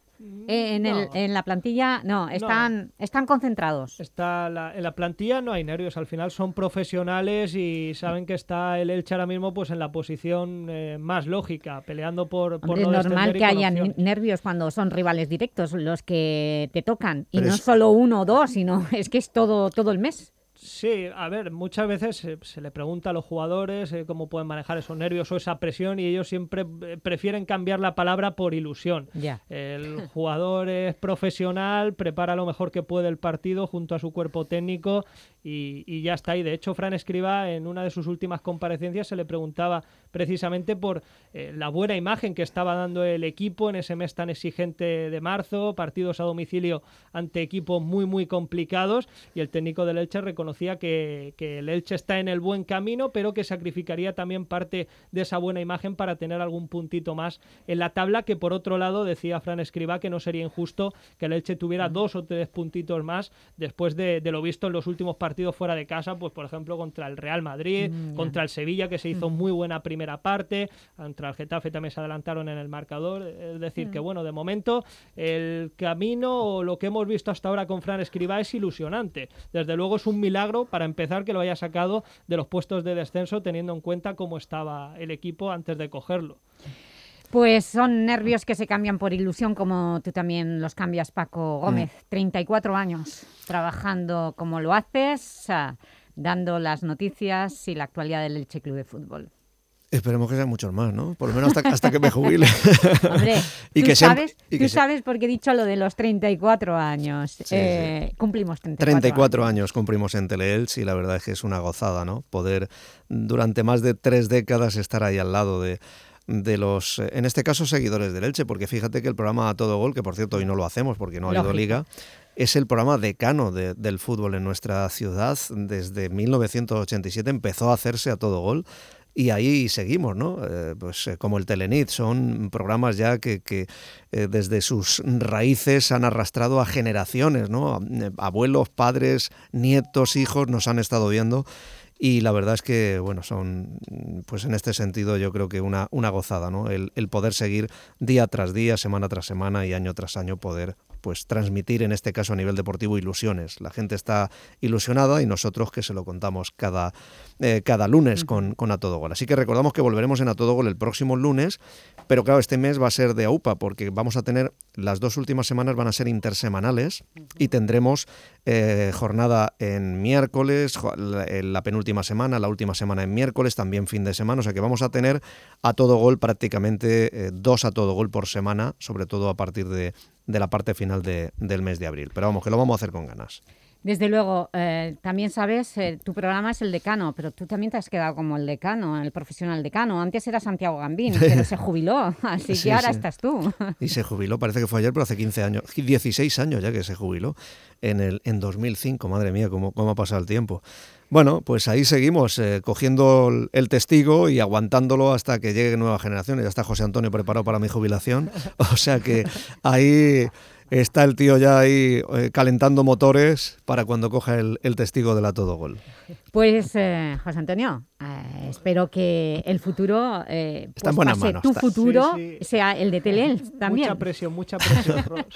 Eh, en, el- en la plantilla, no, están, están concentrados. Está la- en la plantilla no hay nervios, al final son profesionales y saben que está el Elche ahora mismo pues en la posición eh, más lógica, peleando por, por Hombre, es no normal que haya nervios cuando son rivales directos los que te tocan. Y Pero no es- solo uno o dos, sino es que es todo, todo el mes. Sí, a ver, muchas veces se, se le pregunta a los jugadores eh, cómo pueden manejar esos nervios o esa presión y ellos siempre eh, prefieren cambiar la palabra por ilusión. Ya. El jugador es profesional, prepara lo mejor que puede el partido junto a su cuerpo técnico y, y ya está. Y de hecho, Fran Escriba en una de sus últimas comparecencias se le preguntaba precisamente por eh, la buena imagen que estaba dando el equipo en ese mes tan exigente de marzo, partidos a domicilio ante equipos muy, muy complicados y el técnico del Elche reconocía que, que el Elche está en el buen camino, pero que sacrificaría también parte de esa buena imagen para tener algún puntito más en la tabla, que por otro lado decía Fran Escriba que no sería injusto que el Elche tuviera dos o tres puntitos más después de, de lo visto en los últimos partidos fuera de casa, pues por ejemplo contra el Real Madrid, Mm, contra el Sevilla, que se hizo muy buena primera parte, contra el Getafe también se adelantaron en el marcador, es decir, que Mm. bueno, de momento el camino o lo que hemos visto hasta ahora con Fran Escribá es ilusionante. Desde luego es un milagro para empezar que lo haya sacado de los puestos de descenso teniendo en cuenta cómo estaba el equipo antes de cogerlo. Pues son nervios que se cambian por ilusión, como tú también los cambias, Paco Gómez. 34 años trabajando como lo haces, dando las noticias y la actualidad del Elche Club de Fútbol. Esperemos que sean muchos más, ¿no? Por lo menos hasta, hasta que me jubile. Hombre, y tú, que sean- sabes, y tú que sean- sabes porque he dicho lo de los 34 años. Eh, Cumplimos 34, 34 años cumplimos en Teleelch y la verdad es que es una gozada, ¿no? Poder durante más de tres décadas estar ahí al lado de, de los, en este caso, seguidores del Elche, porque fíjate que el programa A Todo Gol, que por cierto hoy no lo hacemos porque no ha habido liga, es el programa decano de- del fútbol en nuestra ciudad. Desde 1987 empezó a hacerse A Todo Gol. Y ahí seguimos, ¿no? Eh, pues eh, como el Telenit, son programas ya que, eh, desde sus raíces han arrastrado a generaciones, ¿no? Abuelos, padres, nietos, hijos nos han estado viendo y la verdad es que, bueno, son, pues en este sentido yo creo que una, una gozada, ¿no? El, el poder seguir día tras día, semana tras semana y año tras año poder pues transmitir en este caso a nivel deportivo ilusiones. La gente está ilusionada y nosotros que se lo contamos cada, eh, cada lunes con, con A Todo Gol. Así que recordamos que volveremos en A Todo Gol el próximo lunes, pero claro, este mes va a ser de AUPA porque vamos a tener, las dos últimas semanas van a ser intersemanales y tendremos eh, jornada en miércoles, la, la penúltima semana, la última semana en miércoles, también fin de semana, o sea que vamos a tener a todo gol prácticamente eh, dos a todo gol por semana, sobre todo a partir de, de la parte final de- del mes de abril. Pero vamos, que lo vamos a hacer con ganas. Desde luego, eh, también sabes, eh, tu programa es el decano, pero tú también te has quedado como el decano, el profesional decano. Antes era Santiago Gambín, pero se jubiló, así Sí, que ahora sí. estás tú. Y se jubiló, parece que fue ayer, pero hace 15 años, 16 años ya que se jubiló, en, el, en 2005, madre mía, cómo, cómo ha pasado el tiempo. Bueno, pues ahí seguimos, eh, cogiendo el, el testigo y aguantándolo hasta que llegue nueva generación. Ya está José Antonio preparado para mi jubilación. O sea que ahí está el tío ya ahí eh, calentando motores para cuando coja el, el testigo de la todo gol. Pues, eh, José Antonio, eh, espero que el futuro, eh, Está en pues buenas pase manos, tu está. futuro Sí, sí. sea el de Telel también. Mucha presión, mucha presión. Ros.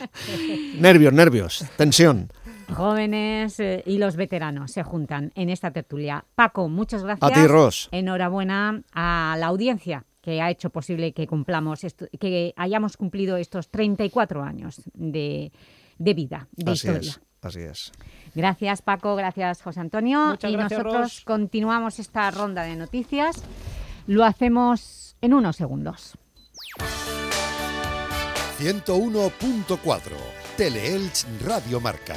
Nervios, nervios, tensión. Jóvenes y los veteranos se juntan en esta tertulia. Paco, muchas gracias. A ti, Ros. Enhorabuena a la audiencia que ha hecho posible que cumplamos esto- que hayamos cumplido estos 34 años de, de vida, de Así historia. es, así es. Gracias Paco, gracias José Antonio. Muchas y gracias, nosotros Ros. continuamos esta ronda de noticias. Lo hacemos en unos segundos. 101.4 Teleelch Radio Marca.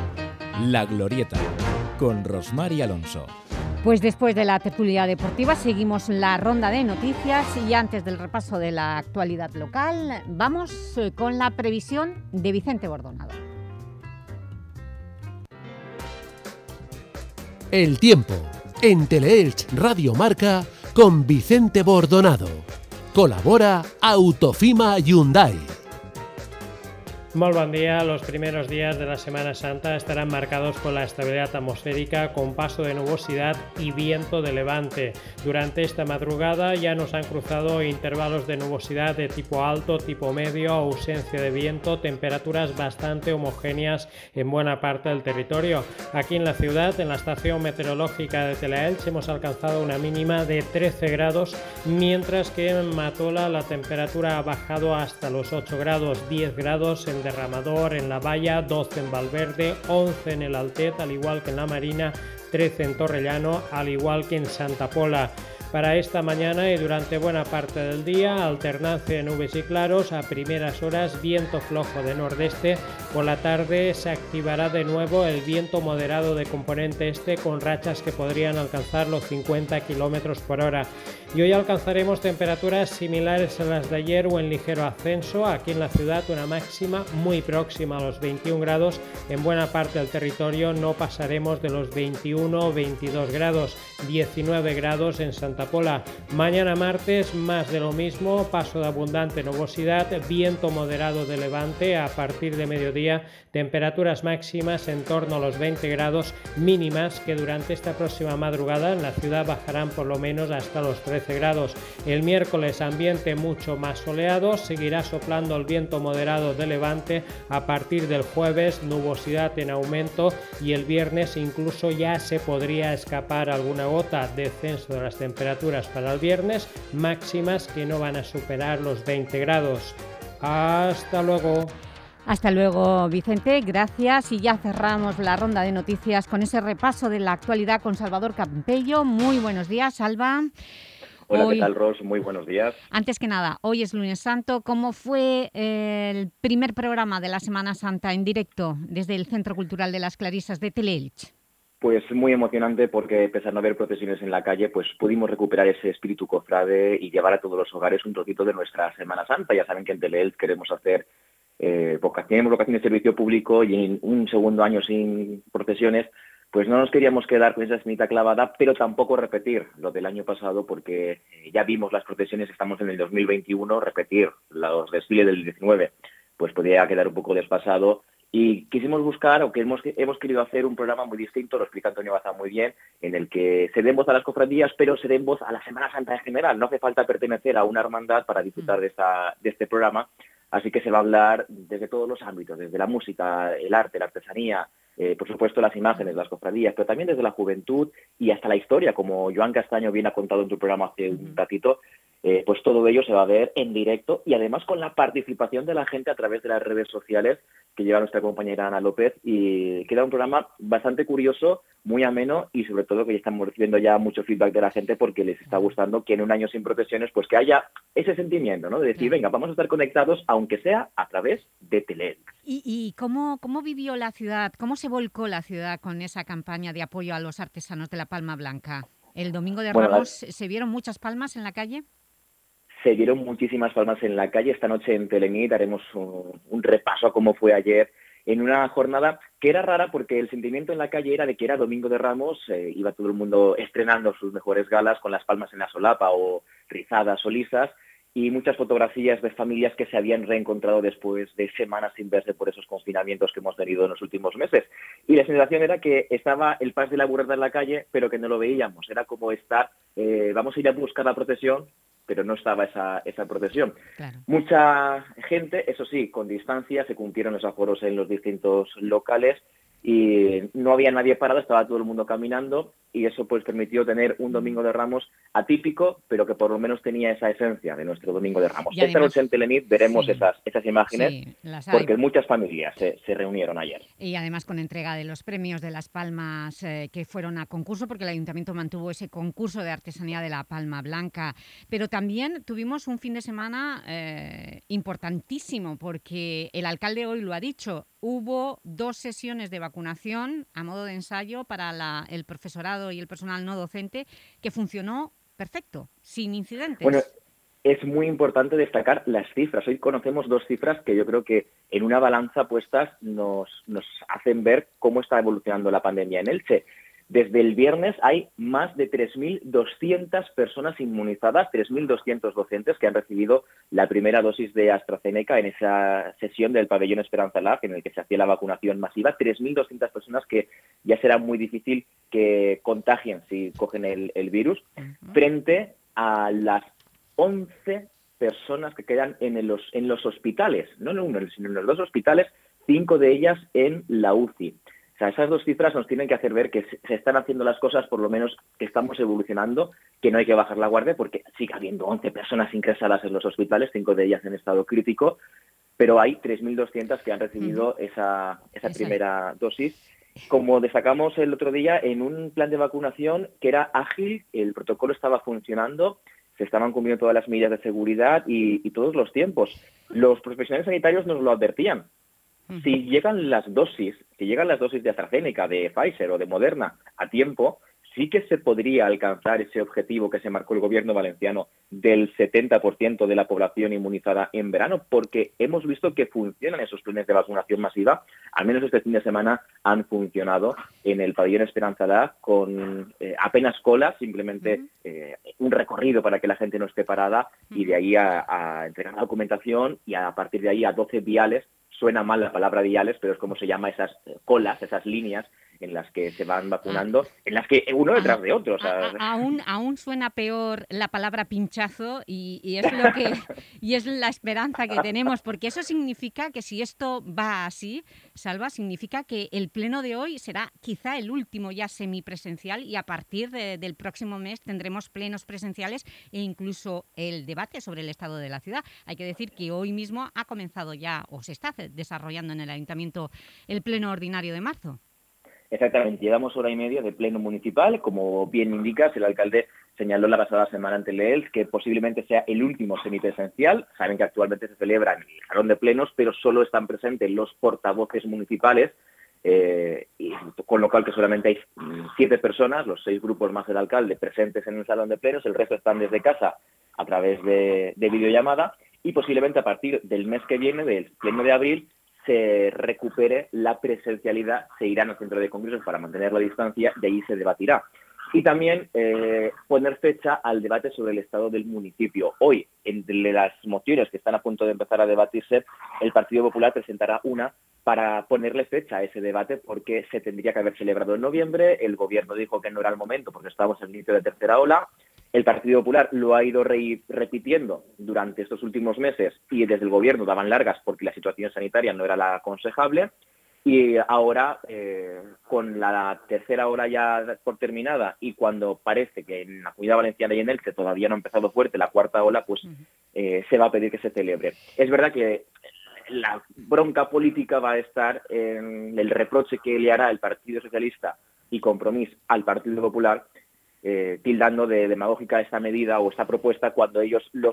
La Glorieta, con Rosmar y Alonso. Pues después de la tertulia deportiva seguimos la ronda de noticias y antes del repaso de la actualidad local vamos eh, con la previsión de Vicente Bordonado. El tiempo en Teleelch Radio Marca con Vicente Bordonado. Colabora Autofima Hyundai. Molt bon día. Los primeros días de la Semana Santa estarán marcados por la estabilidad atmosférica con paso de nubosidad y viento de levante. Durante esta madrugada ya nos han cruzado intervalos de nubosidad de tipo alto, tipo medio, ausencia de viento, temperaturas bastante homogéneas en buena parte del territorio. Aquí en la ciudad, en la estación meteorológica de Telaelch, hemos alcanzado una mínima de 13 grados, mientras que en Matola la temperatura ha bajado hasta los 8 grados, 10 grados en Derramador, en La Valla, 12 en Valverde, 11 en el Altet, al igual que en La Marina, 13 en Torrellano, al igual que en Santa Pola. Para esta mañana y durante buena parte del día, alternancia de nubes y claros, a primeras horas viento flojo de nordeste, por la tarde se activará de nuevo el viento moderado de componente este con rachas que podrían alcanzar los 50 km por hora. Y hoy alcanzaremos temperaturas similares a las de ayer o en ligero ascenso. Aquí en la ciudad una máxima muy próxima a los 21 grados. En buena parte del territorio no pasaremos de los 21 o 22 grados. 19 grados en Santa Mañana martes más de lo mismo. Paso de abundante nubosidad. Viento moderado de levante a partir de mediodía. Temperaturas máximas en torno a los 20 grados mínimas que durante esta próxima madrugada en la ciudad bajarán por lo menos hasta los 13 grados. El miércoles ambiente mucho más soleado, seguirá soplando el viento moderado de levante a partir del jueves, nubosidad en aumento y el viernes incluso ya se podría escapar alguna gota, descenso de las temperaturas para el viernes, máximas que no van a superar los 20 grados. Hasta luego. Hasta luego, Vicente. Gracias. Y ya cerramos la ronda de noticias con ese repaso de la actualidad con Salvador Campello. Muy buenos días, Salva. Hola, Hoy- ¿qué tal, Ros? Muy buenos días. Antes que nada, hoy es lunes santo. ¿Cómo fue eh, el primer programa de la Semana Santa en directo desde el Centro Cultural de las Clarisas de Teleelch? Pues muy emocionante porque, pese a no haber procesiones en la calle, pues pudimos recuperar ese espíritu cofrade y llevar a todos los hogares un trocito de nuestra Semana Santa. Ya saben que en Teleelch queremos hacer eh, voca- tenemos vocación de servicio público y en un segundo año sin procesiones, pues no nos queríamos quedar con esa espinita clavada, pero tampoco repetir lo del año pasado porque eh, ya vimos las procesiones, estamos en el 2021, repetir los desfiles del 19, pues podría quedar un poco desfasado y quisimos buscar, o que hemos, hemos querido hacer un programa muy distinto, lo explica Antonio Baza muy bien, en el que se den voz a las cofradías, pero se den voz a la Semana Santa en general. No hace falta pertenecer a una hermandad para disfrutar de, esta, de este programa, así que se va a hablar desde todos los ámbitos, desde la música, el arte, la artesanía, eh, por supuesto las imágenes, las cofradías, pero también desde la juventud y hasta la historia, como Joan Castaño bien ha contado en tu programa hace un ratito, eh, pues todo ello se va a ver en directo y además con la participación de la gente a través de las redes sociales que lleva nuestra compañera Ana López y queda un programa bastante curioso, muy ameno y sobre todo que ya estamos recibiendo ya mucho feedback de la gente porque les está gustando que en un año sin procesiones pues que haya ese sentimiento, ¿no? De decir, venga, vamos a estar conectados aunque sea a través de Tele. ¿Y, y cómo, cómo vivió la ciudad, cómo se volcó la ciudad con esa campaña de apoyo a los artesanos de la Palma Blanca? ¿El Domingo de Bueno, la- Ramos se vieron muchas palmas en la calle? Se dieron muchísimas palmas en la calle. Esta noche en Telenit haremos un, un repaso a cómo fue ayer en una jornada que era rara porque el sentimiento en la calle era de que era Domingo de Ramos, eh, iba todo el mundo estrenando sus mejores galas con las palmas en la solapa o rizadas o lisas, y muchas fotografías de familias que se habían reencontrado después de semanas sin verse por esos confinamientos que hemos tenido en los últimos meses. Y la sensación era que estaba el Paz de la Burrada en la calle, pero que no lo veíamos. Era como estar, eh, vamos a ir a buscar la procesión, pero no estaba esa, esa procesión. Mucha gente, eso sí, con distancia, se cumplieron los aforos en los distintos locales y no había nadie parado, estaba todo el mundo caminando y eso pues permitió tener un Domingo de Ramos atípico, pero que por lo menos tenía esa esencia de nuestro Domingo de Ramos. Esta noche en Telenit veremos esas, esas imágenes porque muchas familias se, reunieron ayer. Y además con entrega de los premios de Las Palmas eh, que fueron a concurso, porque el Ayuntamiento mantuvo ese concurso de artesanía de la Palma Blanca, pero también tuvimos un fin de semana eh, importantísimo porque el alcalde hoy lo ha dicho, hubo dos sesiones de vacunación a modo de ensayo para el profesorado y el personal no docente que funcionó perfecto, sin incidentes. Bueno, es muy importante destacar las cifras. Hoy conocemos dos cifras que yo creo que en una balanza puestas nos, nos hacen ver cómo está evolucionando la pandemia en Elche. Desde el viernes hay más de 3.200 personas inmunizadas, 3.200 docentes que han recibido la primera dosis de AstraZeneca en esa sesión del pabellón Esperanza Lab en el que se hacía la vacunación masiva. 3.200 personas que ya será muy difícil que contagien si cogen el, virus, frente a las 11 personas que quedan en los, en los hospitales, no en uno, sino en los dos hospitales, cinco de ellas en la UCI esas dos cifras nos tienen que hacer ver que se están haciendo las cosas, por lo menos que estamos evolucionando, que no hay que bajar la guardia, porque sigue habiendo 11 personas ingresadas en los hospitales, cinco de ellas en estado crítico, pero hay 3.200 que han recibido esa, esa primera dosis. Como destacamos el otro día, en un plan de vacunación que era ágil, el protocolo estaba funcionando, se estaban cumpliendo todas las medidas de seguridad y, y todos los tiempos. Los profesionales sanitarios nos lo advertían. Si llegan las dosis, si llegan las dosis de AstraZeneca, de Pfizer o de Moderna a tiempo, sí que se podría alcanzar ese objetivo que se marcó el gobierno valenciano del 70% de la población inmunizada en verano, porque hemos visto que funcionan esos planes de vacunación masiva, al menos este fin de semana han funcionado en el pabellón Esperanza con eh, apenas cola, simplemente eh, un recorrido para que la gente no esté parada y de ahí a, a entregar la documentación y a partir de ahí a 12 viales suena mal la palabra viales, pero es como se llama esas colas, esas líneas en las que se van vacunando, ah. en las que uno detrás de otro. aún, aún suena peor la palabra pinchazo y, es lo que, y es la esperanza que tenemos, porque eso significa que si esto va así, Salva, significa que el pleno de hoy será quizá el último ya semipresencial y a partir del próximo mes tendremos plenos presenciales e incluso el debate sobre el estado de la ciudad. Hay que decir que hoy mismo ha comenzado ya, o se está desarrollando en el Ayuntamiento, el pleno ordinario de marzo. Exactamente, llevamos hora y media de pleno municipal. Como bien indicas, el alcalde señaló la pasada semana ante Leels que posiblemente sea el último semipresencial. Saben que actualmente se celebra en el salón de plenos, pero solo están presentes los portavoces municipales, eh, con lo cual que solamente hay siete personas, los seis grupos más el alcalde, presentes en el salón de plenos. El resto están desde casa a través de videollamada y posiblemente a partir del mes que viene, del pleno de abril, se recupere la presencialidad, se irán al centro de congresos para mantener la distancia y ahí se debatirá. Y también eh, poner fecha al debate sobre el estado del municipio. Hoy, entre las mociones que están a punto de empezar a debatirse, el Partido Popular presentará una para ponerle fecha a ese debate porque se tendría que haber celebrado en noviembre. El Gobierno dijo que no era el momento porque estábamos en el inicio de tercera ola. El Partido Popular lo ha ido repitiendo durante estos últimos meses y desde el Gobierno daban largas porque la situación sanitaria no era la aconsejable. Y ahora, eh, con la tercera hora ya por terminada y cuando parece que en la Comunidad Valenciana y en que todavía no ha empezado fuerte la cuarta ola, pues eh, se va a pedir que se celebre. Es verdad que la bronca política va a estar en el reproche que le hará el Partido Socialista y Compromís al Partido Popular eh, tildando de demagógica esta medida o esta propuesta cuando ellos lo,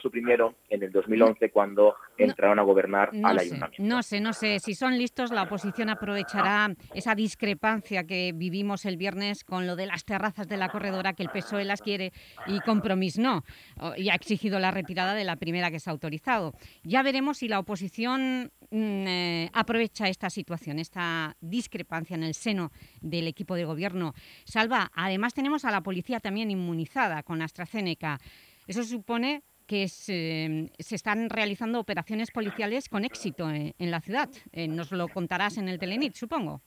suprimieron en el 2011 cuando entraron a gobernar al ayuntamiento. No sé, no sé. Si son listos, la oposición aprovechará esa discrepancia que vivimos el viernes con lo de las terrazas de la corredora, que el PSOE las quiere y Compromís no. Y ha exigido la retirada de la primera que se ha autorizado. Ya veremos si la oposición mm, eh, aprovecha esta situación, esta discrepancia en el seno del equipo de gobierno. Salva, además tenemos a la policía también inmunizada con AstraZeneca. Eso supone que se, están realizando operaciones policiales con éxito en, la ciudad. Eh, nos lo contarás en el Telenit, supongo.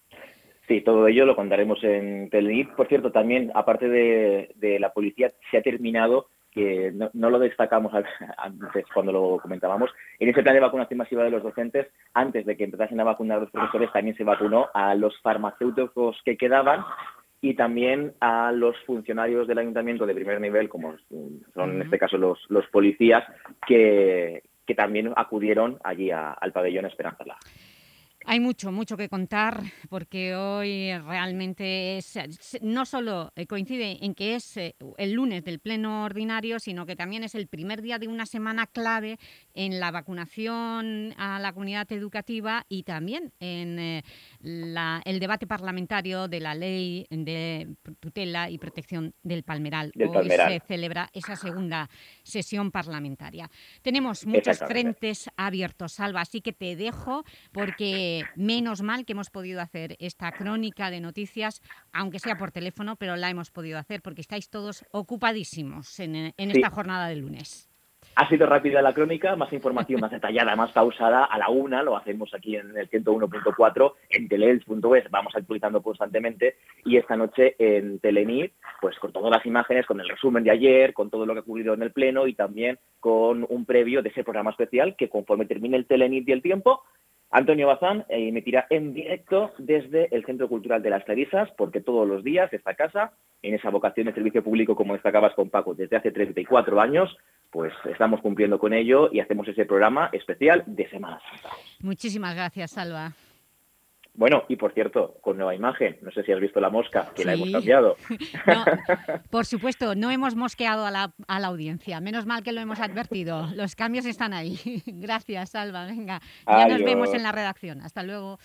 Sí, todo ello lo contaremos en Telenit. Por cierto, también, aparte de, la policía, se ha terminado que no, lo destacamos antes cuando lo comentábamos, en ese plan de vacunación masiva de los docentes, antes de que empezasen a vacunar a los profesores, también se vacunó a los farmacéuticos que quedaban y también a los funcionarios del ayuntamiento de primer nivel, como son en este caso los, los policías, que, que también acudieron allí al pabellón Esperanza hay mucho, mucho que contar porque hoy realmente es, no solo eh, coincide en que es eh, el lunes del pleno ordinario, sino que también es el primer día de una semana clave en la vacunación a la comunidad educativa y también en eh, el debate parlamentario de la ley de tutela y protección del palmeral. hoy se celebra esa segunda sesión parlamentaria. Tenemos muchos frentes abiertos, Salva, así que te dejo porque menos mal que hemos podido hacer esta crónica de noticias, aunque sea por teléfono, pero la hemos podido hacer porque estáis todos ocupadísimos en, esta jornada de lunes. Ha sido rápida la crónica, más información más detallada, más pausada. A la una lo hacemos aquí en el 101.4, en teleels.es, vamos actualizando constantemente. Y esta noche en Telenit, pues con todas las imágenes, con el resumen de ayer, con todo lo que ha ocurrido en el Pleno y también con un previo de ese programa especial que conforme termine el Telenit y el tiempo, Antonio Bazán eh, emitirá en directo desde el Centro Cultural de las Clarisas, porque todos los días esta casa, en esa vocación de servicio público como destacabas con Paco desde hace 34 años, pues estamos cumpliendo con ello y hacemos ese programa especial de Semana. Muchísimas gracias, Salva. Bueno, y por cierto, con nueva imagen, no sé si has visto la mosca, que la hemos cambiado. por supuesto, no hemos mosqueado a la, a la, audiencia, menos mal que lo hemos advertido, los cambios están ahí. Gracias, Salva, venga, ya nos vemos en la redacción, hasta luego.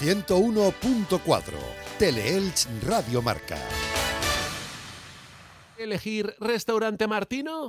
101.4 Teleelch Radio Marca. ¿Elegir Restaurante Martino?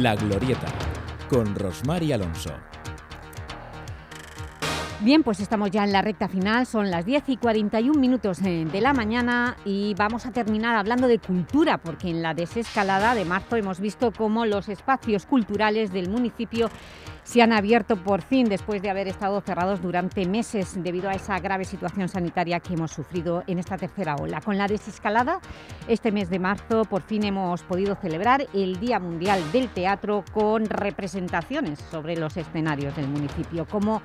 La Glorieta, con Rosmar y Alonso. Bien, pues estamos ya en la recta final, son las 10 y 41 minutos de la mañana y vamos a terminar hablando de cultura, porque en la desescalada de marzo hemos visto cómo los espacios culturales del municipio se han abierto por fin después de haber estado cerrados durante meses debido a esa grave situación sanitaria que hemos sufrido en esta tercera ola. Con la desescalada, este mes de marzo por fin hemos podido celebrar el Día Mundial del Teatro con representaciones sobre los escenarios del municipio, como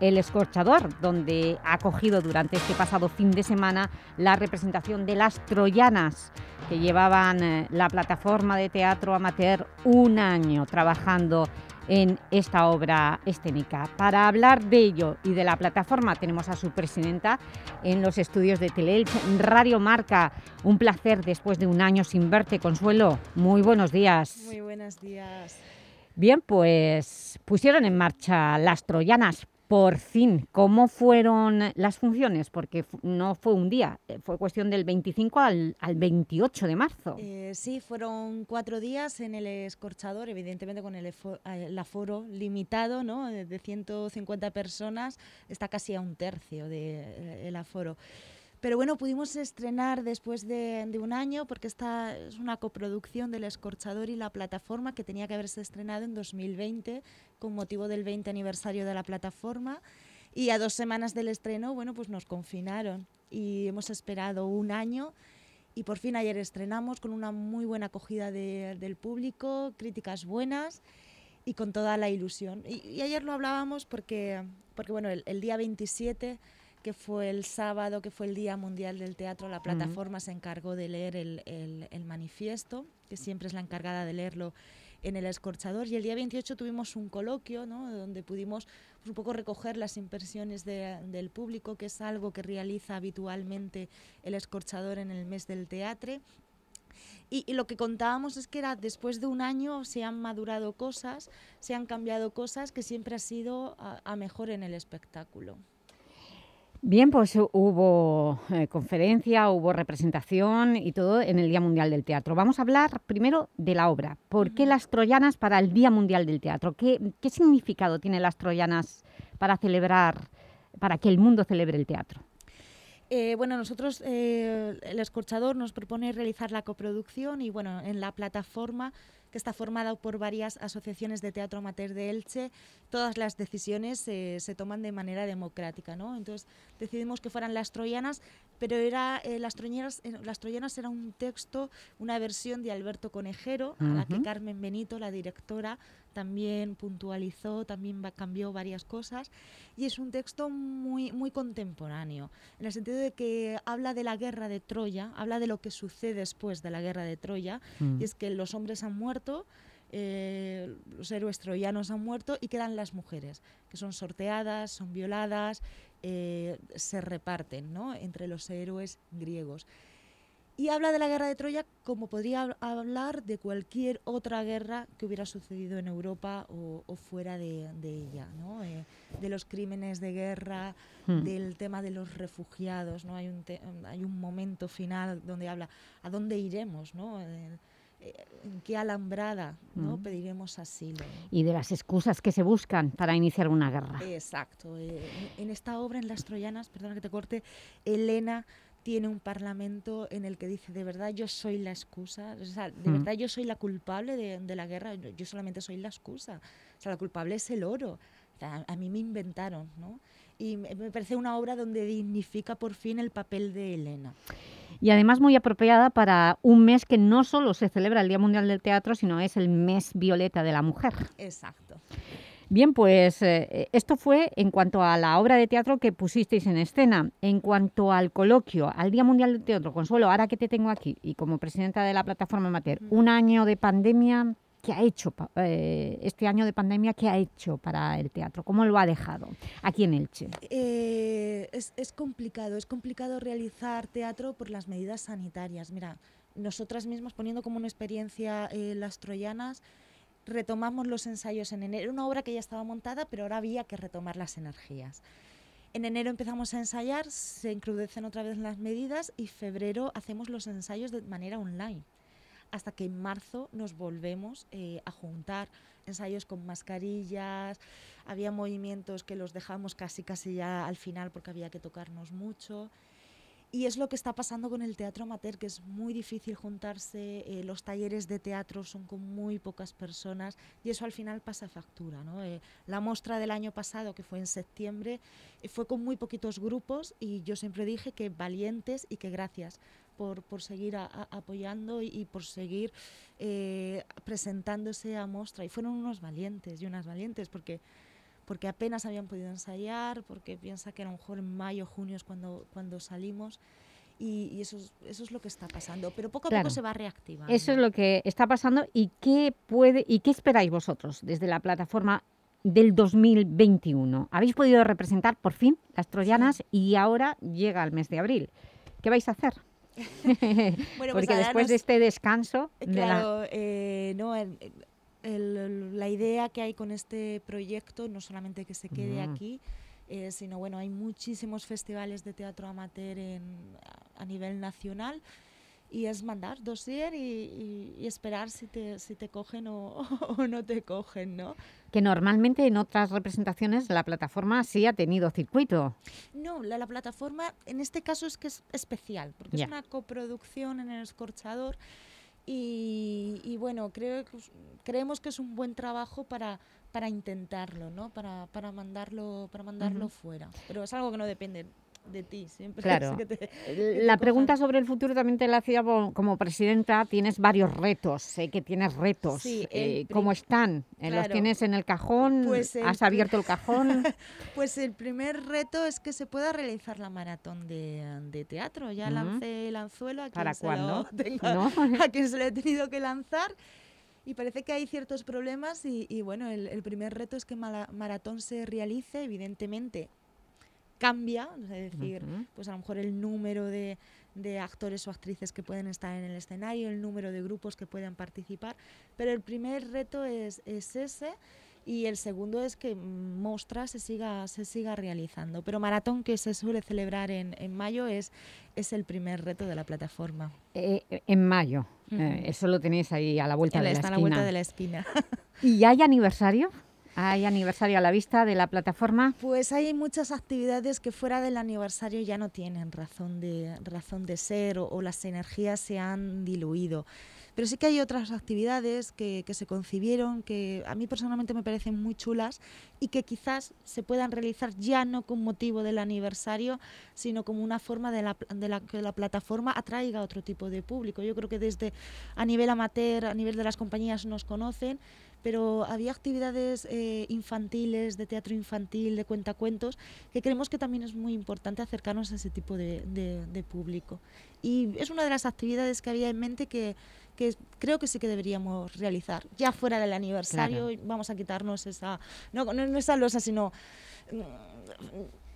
el Escorchador, donde ha acogido durante este pasado fin de semana la representación de las troyanas que llevaban eh, la plataforma de teatro amateur un año trabajando en esta obra escénica. Para hablar de ello y de la plataforma tenemos a su presidenta en los estudios de Teleelch, Radio Marca. Un placer después de un año sin verte, Consuelo. Muy buenos días. Muy buenos días. Bien, pues pusieron en marcha las troyanas por fin, ¿cómo fueron las funciones? Porque no fue un día, eh, fue cuestión del 25 al, 28 de marzo. Eh, sí, fueron cuatro días en el escorchador, evidentemente con el, el aforo limitado, ¿no? de 150 personas, está casi a un tercio del de, aforo. Pero bueno, pudimos estrenar después de, un año, porque esta es una coproducción del Escorchador y la plataforma que tenía que haberse estrenado en 2020 con motivo del 20 aniversario de la plataforma. Y a dos semanas del estreno, bueno, pues nos confinaron y hemos esperado un año y por fin ayer estrenamos con una muy buena acogida de- del público, críticas buenas y con toda la ilusión. Y, ayer lo hablábamos porque, porque bueno, el día 27, que fue el sábado, que fue el Día Mundial del Teatro, la plataforma se encargó de leer el, el- el manifiesto, que siempre es la encargada de leerlo en el escorchador. Y el día 28 tuvimos un coloquio, ¿no? donde pudimos pues, un poco recoger las impresiones de- del público, que es algo que realiza habitualmente el escorchador en el mes del teatro. Y, y lo que contábamos es que era después de un año se han madurado cosas, se han cambiado cosas que siempre ha sido a, a mejor en el espectáculo. Bien, pues hu- hubo eh, conferencia, hubo representación y todo en el Día Mundial del Teatro. Vamos a hablar primero de la obra. ¿Por qué las troyanas para el Día Mundial del Teatro? ¿Qué, qué significado tienen las troyanas para celebrar, para que el mundo celebre el teatro? Eh, bueno, nosotros, eh, el escorchador nos propone realizar la coproducción y bueno, en la plataforma que está formada por varias asociaciones de teatro amateur de Elche, todas las decisiones eh, se toman de manera democrática, ¿no? Entonces decidimos que fueran las troyanas, pero era eh, las troyanas, eh, las troyanas era un texto, una versión de Alberto Conejero, a la que. Carmen Benito, la directora, también puntualizó, también va- cambió varias cosas y es un texto muy, muy contemporáneo, en el sentido de que habla de la guerra de Troya, habla de lo que sucede después de la guerra de Troya, Mm. y es que los hombres han muerto, eh, los héroes troyanos han muerto y quedan las mujeres, que son sorteadas, son violadas, eh, se reparten ¿no? entre los héroes griegos. Y habla de la guerra de Troya como podría hab- hablar de cualquier otra guerra que hubiera sucedido en Europa o, o fuera de, de ella, ¿no? Eh, de los crímenes de guerra, Hmm. del tema de los refugiados, ¿no? Hay un, te- hay un momento final donde habla a dónde iremos, ¿no? En, eh, en qué alambrada ¿no? Mm. pediremos asilo. Y de las excusas que se buscan para iniciar una guerra. Exacto. eh, en esta obra, en Las Troyanas, perdona que te corte, Elena tiene un parlamento en el que dice, de verdad yo soy la excusa, o sea, de Mm. verdad yo soy la culpable de, de la guerra, yo, solamente soy la excusa, o sea, la culpable es el oro, O sea, a, mí me inventaron, ¿no? Y me parece una obra donde dignifica por fin el papel de Elena. Y además muy apropiada para un mes que no solo se celebra el Día Mundial del Teatro, sino es el mes violeta de la mujer. Exacto. Bien, pues eh, esto fue en cuanto a la obra de teatro que pusisteis en escena. En cuanto al coloquio, al Día Mundial del Teatro, Consuelo, ahora que te tengo aquí y como presidenta de la plataforma Mater, un año de pandemia, ¿qué ha hecho eh, este año de pandemia? ¿Qué ha hecho para el teatro? ¿Cómo lo ha dejado aquí en Elche? Eh, es, es complicado, es complicado realizar teatro por las medidas sanitarias. Mira, nosotras mismas poniendo como una experiencia eh, las troyanas, retomamos los ensayos en enero. Una obra que ya estaba montada, pero ahora había que retomar las energías. En enero empezamos a ensayar, se encrudecen otra vez las medidas y febrero hacemos los ensayos de manera online. Hasta que en marzo nos volvemos eh, a juntar ensayos con mascarillas, había movimientos que los dejamos casi casi ya al final porque había que tocarnos mucho. Y es lo que está pasando con el teatro amateur, que es muy difícil juntarse, eh, los talleres de teatro son con muy pocas personas y eso al final pasa factura. ¿no? Eh, la muestra del año pasado, que fue en septiembre, eh, fue con muy poquitos grupos y yo siempre dije que valientes y que gracias por, por seguir a- a- apoyando y, y por seguir eh, presentándose a muestra. Y fueron unos valientes y unas valientes porque porque apenas habían podido ensayar, porque piensa que a lo mejor en mayo, junio es cuando, cuando salimos, y, y eso, es, eso es lo que está pasando. Pero poco a Claro. poco se va reactivando. Eso es lo que está pasando y qué, puede, y qué esperáis vosotros desde la plataforma del 2021. Habéis podido representar por fin las troyanas y ahora llega el mes de abril. ¿Qué vais a hacer? Bueno, pues Porque ahora después nos- de este descanso... de la- Claro, eh, no, el- la idea que hay con este proyecto, no solamente que se quede Mm. aquí, eh, sino bueno, hay muchísimos festivales de teatro amateur en, a nivel nacional y es mandar dossier y, y- y esperar si te, si te cogen o, o no te cogen, ¿no? que normalmente en otras representaciones la plataforma sí ha tenido circuito. No, la, la plataforma en este caso es que es especial, porque Ya. es una coproducción en el escorchador Y, y bueno, creo, creemos que es un buen trabajo para, para intentarlo, ¿no? Para, para mandarlo, para mandarlo fuera. Pero es algo que no depende de ti, siempre. Claro. que te- que te La cojan. pregunta sobre el futuro también te la hacía como presidenta. Tienes varios retos, sé que tienes retos. Sí, Eh, ¿Cómo están? Eh, ¿Los Claro. tienes en el cajón? Pues el ¿Has abierto el cajón? Pues el primer reto es que se pueda realizar la maratón de, de teatro. Ya Ujú. lancé el anzuelo a quien, ¿Para se lo tenga- ¿No? a quien se lo he tenido que lanzar. Y parece que hay ciertos problemas y, y bueno, el, el primer reto es que maratón se realice, evidentemente cambia, es decir, pues a lo mejor el número de, de actores o actrices que pueden estar en el escenario, el número de grupos que puedan participar, pero el primer reto es, es ese y el segundo es que Mostra se siga, se siga realizando. Pero Maratón, que se suele celebrar en, en mayo, es, es el primer reto de la plataforma. Eh, en mayo. Eh, eso lo tenéis ahí a la vuelta de la Está a la vuelta de la esquina. ¿Y hay aniversario? ¿Hay aniversario a la vista de la plataforma? Pues hay muchas actividades que fuera del aniversario ya no tienen razón de, razón de ser o, o las energías se han diluido. Pero sí que hay otras actividades que, que se concibieron, que a mí personalmente me parecen muy chulas y que quizás se puedan realizar ya no con motivo del aniversario, sino como una forma de, la, de la que la plataforma atraiga a otro tipo de público. Yo creo que desde a nivel amateur, a nivel de las compañías nos conocen, pero había actividades eh, infantiles, de teatro infantil, de cuentacuentos, que creemos que también es muy importante acercarnos a ese tipo de, de- de público. Y es una de las actividades que había en mente que, que creo que sí que deberíamos realizar. Ya fuera del aniversario, Claro. vamos a quitarnos esa, no, no, no esa losa, sino mm,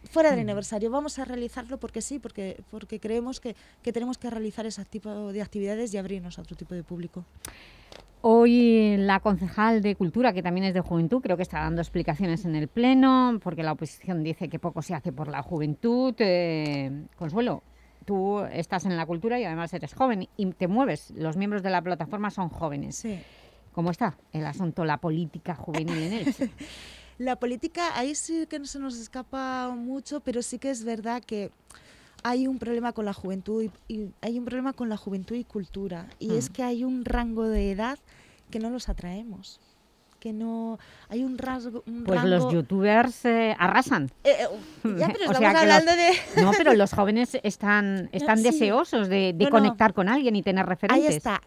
fuera del Mm. aniversario. Vamos a realizarlo porque sí, porque, porque creemos que, que tenemos que realizar ese tipo de actividades y abrirnos a otro tipo de público. Hoy la concejal de Cultura, que también es de Juventud, creo que está dando explicaciones en el Pleno, porque la oposición dice que poco se hace por la juventud. Eh, Consuelo, tú estás en la cultura y además eres joven y te mueves. Los miembros de la plataforma son jóvenes. Sí. ¿Cómo está el asunto, la política juvenil en Elche? La política, ahí sí que no se nos escapa mucho, pero sí que es verdad que hay un problema con la juventud y, y hay un problema con la juventud y cultura. Y es Mm. que hay un rango de edad que no los atraemos. Que no. Hay un rasgo. Un Pues rango, los youtubers eh, arrasan. Eh, eh, ya, pero O estamos sea hablando los- de. No, pero los jóvenes están, están Sí. deseosos de, de No, no. conectar con alguien y tener referentes. Ahí está.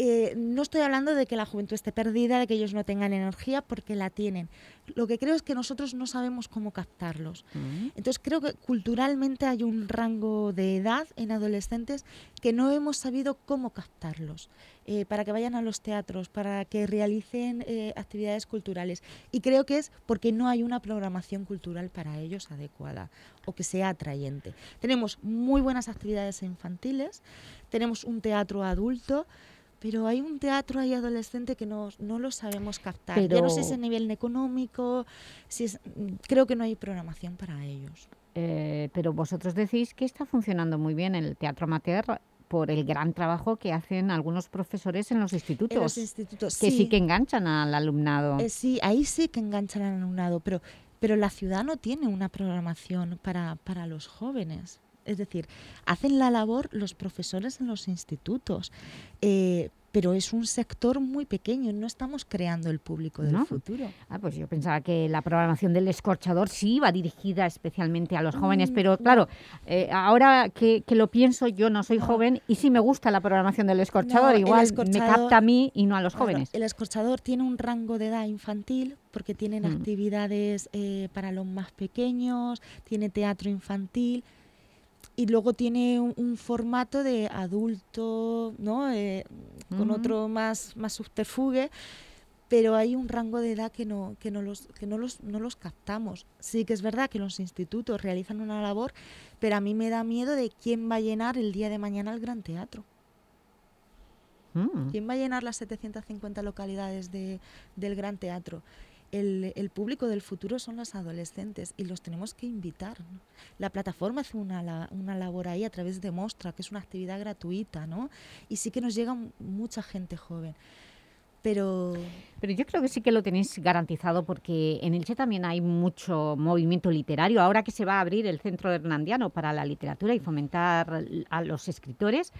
Eh, no estoy hablando de que la juventud esté perdida, de que ellos no tengan energía, porque la tienen. Lo que creo es que nosotros no sabemos cómo captarlos. Mm. Entonces creo que culturalmente hay un rango de edad en adolescentes que no hemos sabido cómo captarlos eh, para que vayan a los teatros, para que realicen eh, actividades culturales. Y creo que es porque no hay una programación cultural para ellos adecuada o que sea atrayente. Tenemos muy buenas actividades infantiles, tenemos un teatro adulto. Pero hay un teatro ahí adolescente que no, no lo sabemos captar. Ya no sé si es a Pero- nivel económico, si es, creo que no hay programación para ellos. Eh, pero vosotros decís que está funcionando muy bien el teatro amateur por el gran trabajo que hacen algunos profesores en los institutos. institutos, Que sí, sí. que enganchan al alumnado. Eh, sí, ahí sí que enganchan al alumnado, pero, pero la ciudad no tiene una programación para, para los jóvenes. Es decir, hacen la labor los profesores en los institutos, eh, pero es un sector muy pequeño, no estamos creando el público del ¿No? futuro. Ah, pues yo pensaba que la programación del escorchador sí iba dirigida especialmente a los jóvenes, Mm, pero no. claro, eh, ahora que, que lo pienso, yo no soy joven y sí me gusta la programación del escorchador, No, igual me capta a mí y no a los Claro, jóvenes. El escorchador tiene un rango de edad infantil porque tienen Mm. actividades eh, para los más pequeños, tiene teatro infantil y luego tiene un, un formato de adulto, ¿no? Eh, con otro más, más subterfuge, pero hay un rango de edad que no, que no los, que no los, no los captamos. Sí que es verdad que los institutos realizan una labor, pero a mí me da miedo de quién va a llenar el día de mañana el Gran Teatro. Mm. ¿Quién va a llenar las 750 localidades de- del Gran Teatro? El, el público del futuro son los adolescentes y los tenemos que invitar. ¿no? La plataforma hace una, una labor ahí a través de Mostra, que es una actividad gratuita, ¿no? Y sí que nos llega mucha gente joven. Pero Pero yo creo que sí que lo tenéis garantizado porque en Elche también hay mucho movimiento literario. Ahora que se va a abrir el Centro Hernandiano para la literatura y fomentar a los escritores,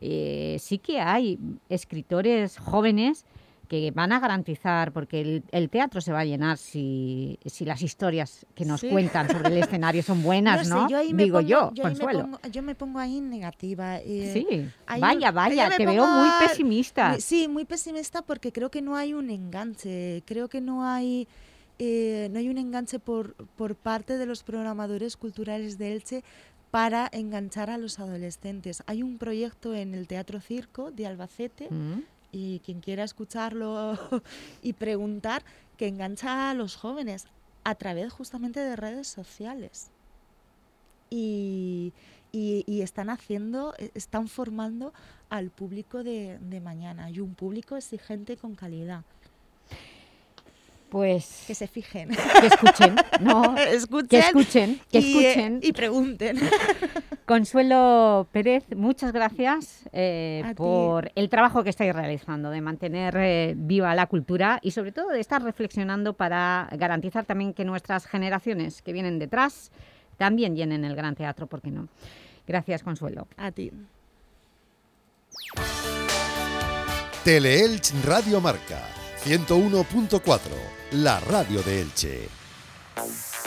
eh, sí que hay escritores jóvenes que van a garantizar, porque el, el teatro se va a llenar si, si las historias que nos Sí. cuentan sobre el escenario son buenas, sé, ¿no? yo ahí me Digo pongo- yo, ahí me Consuelo. pongo- yo me pongo ahí negativa. eh, Sí, vaya, un- vaya, yo te veo muy pesimista. Sí, muy pesimista porque creo que no hay un enganche. Creo que no hay, eh, no hay un enganche por, por parte de los programadores culturales de Elche para enganchar a los adolescentes. Hay un proyecto en el Teatro Circo de Albacete Mm. Y quien quiera escucharlo y preguntar, que engancha a los jóvenes a través justamente de redes sociales. Y, y- y están haciendo, e- están formando al público de, de mañana y un público exigente con calidad. Pues... Que se fijen. Que escuchen, ¿no? escuchen Que escuchen, que y, eh, escuchen. y pregunten. Consuelo Pérez, muchas gracias eh, ti. por el trabajo que estáis realizando, de mantener eh, viva la cultura y sobre todo de estar reflexionando para garantizar también que nuestras generaciones que vienen detrás también llenen el Gran Teatro, ¿por qué no? Gracias, Consuelo. A ti. Teleelch Radio Marca 101.4, la radio de Elche.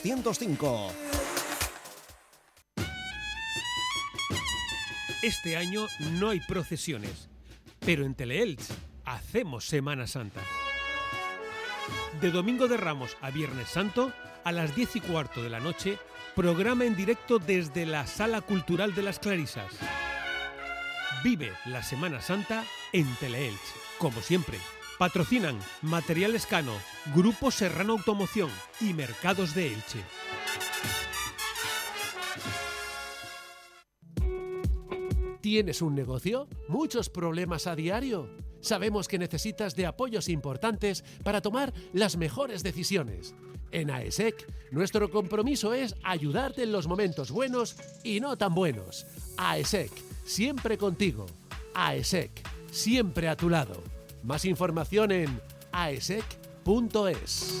205. Este año no hay procesiones, pero en Teleelch hacemos Semana Santa. De Domingo de Ramos a Viernes Santo, a las 10 y cuarto de la noche, programa en directo desde la Sala Cultural de las Clarisas. Vive la Semana Santa en Teleelch, como siempre. Patrocinan Materiales Cano, Grupo Serrano Automoción y Mercados de Elche. ¿Tienes un negocio? ¿Muchos problemas a diario? Sabemos que necesitas de apoyos importantes para tomar las mejores decisiones. En AESEC, nuestro compromiso es ayudarte en los momentos buenos y no tan buenos. AESEC, siempre contigo. AESEC, siempre a tu lado. Más información en aesec.es.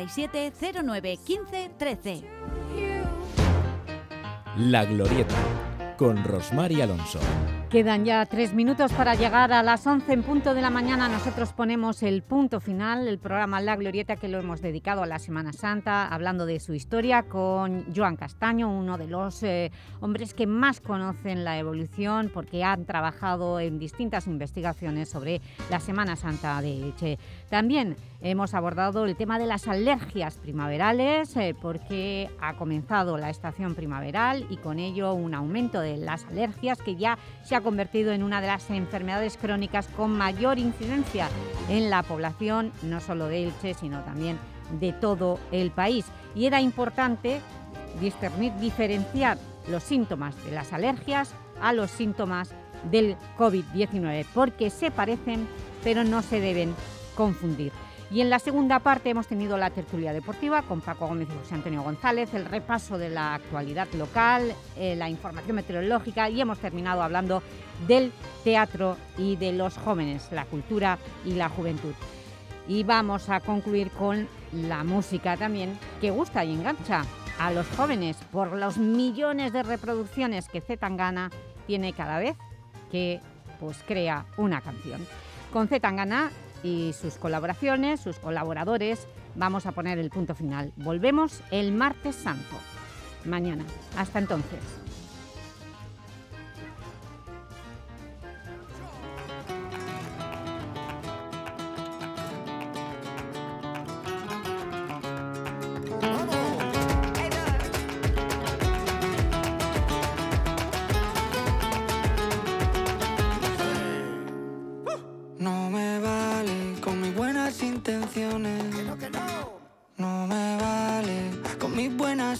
637 09 15 13. La Glorieta, con Rosmar y Alonso. Quedan ya tres minutos para llegar a las 11 en punto de la mañana. Nosotros ponemos el punto final, el programa La Glorieta, que lo hemos dedicado a la Semana Santa, hablando de su historia con Joan Castaño, uno de los eh, hombres que más conocen la evolución porque han trabajado en distintas investigaciones sobre la Semana Santa de Elche. También hemos abordado el tema de las alergias primaverales eh, porque ha comenzado la estación primaveral y con ello un aumento de las alergias que ya se ha convertido en una de las enfermedades crónicas con mayor incidencia en la población, no solo de Elche, sino también de todo el país. Y era importante discernir, diferenciar los síntomas de las alergias a los síntomas del COVID-19, porque se parecen, pero no se deben confundir. Y en la segunda parte hemos tenido la tertulia deportiva con Paco Gómez y José Antonio González, el repaso de la actualidad local, eh, la información meteorológica y hemos terminado hablando del teatro y de los jóvenes, la cultura y la juventud. Y vamos a concluir con la música también, que gusta y engancha a los jóvenes por los millones de reproducciones que Zetangana tiene cada vez que pues, crea una canción. Con Zetangana y sus colaboraciones, sus colaboradores, vamos a poner el punto final. Volvemos el martes santo, mañana. Hasta entonces.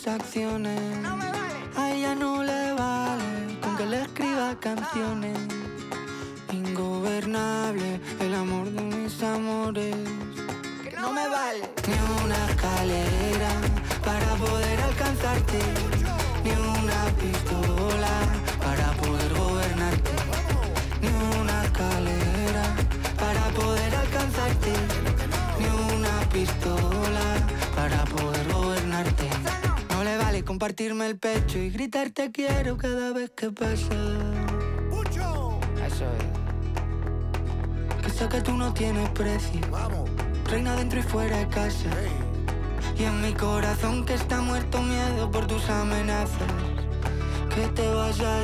Buenas acciones. A ella no le vale con que le escriba canciones. Ingobernable el amor de mis amores. No me vale ni una escalera para poder alcanzarte. Ni una pistola compartirme el pecho y gritar te quiero cada vez que pasa. Eso es. Que sé que tú no tienes precio. Reina dentro y fuera de casa. Y en mi corazón que está muerto miedo por tus amenazas. Que te vas a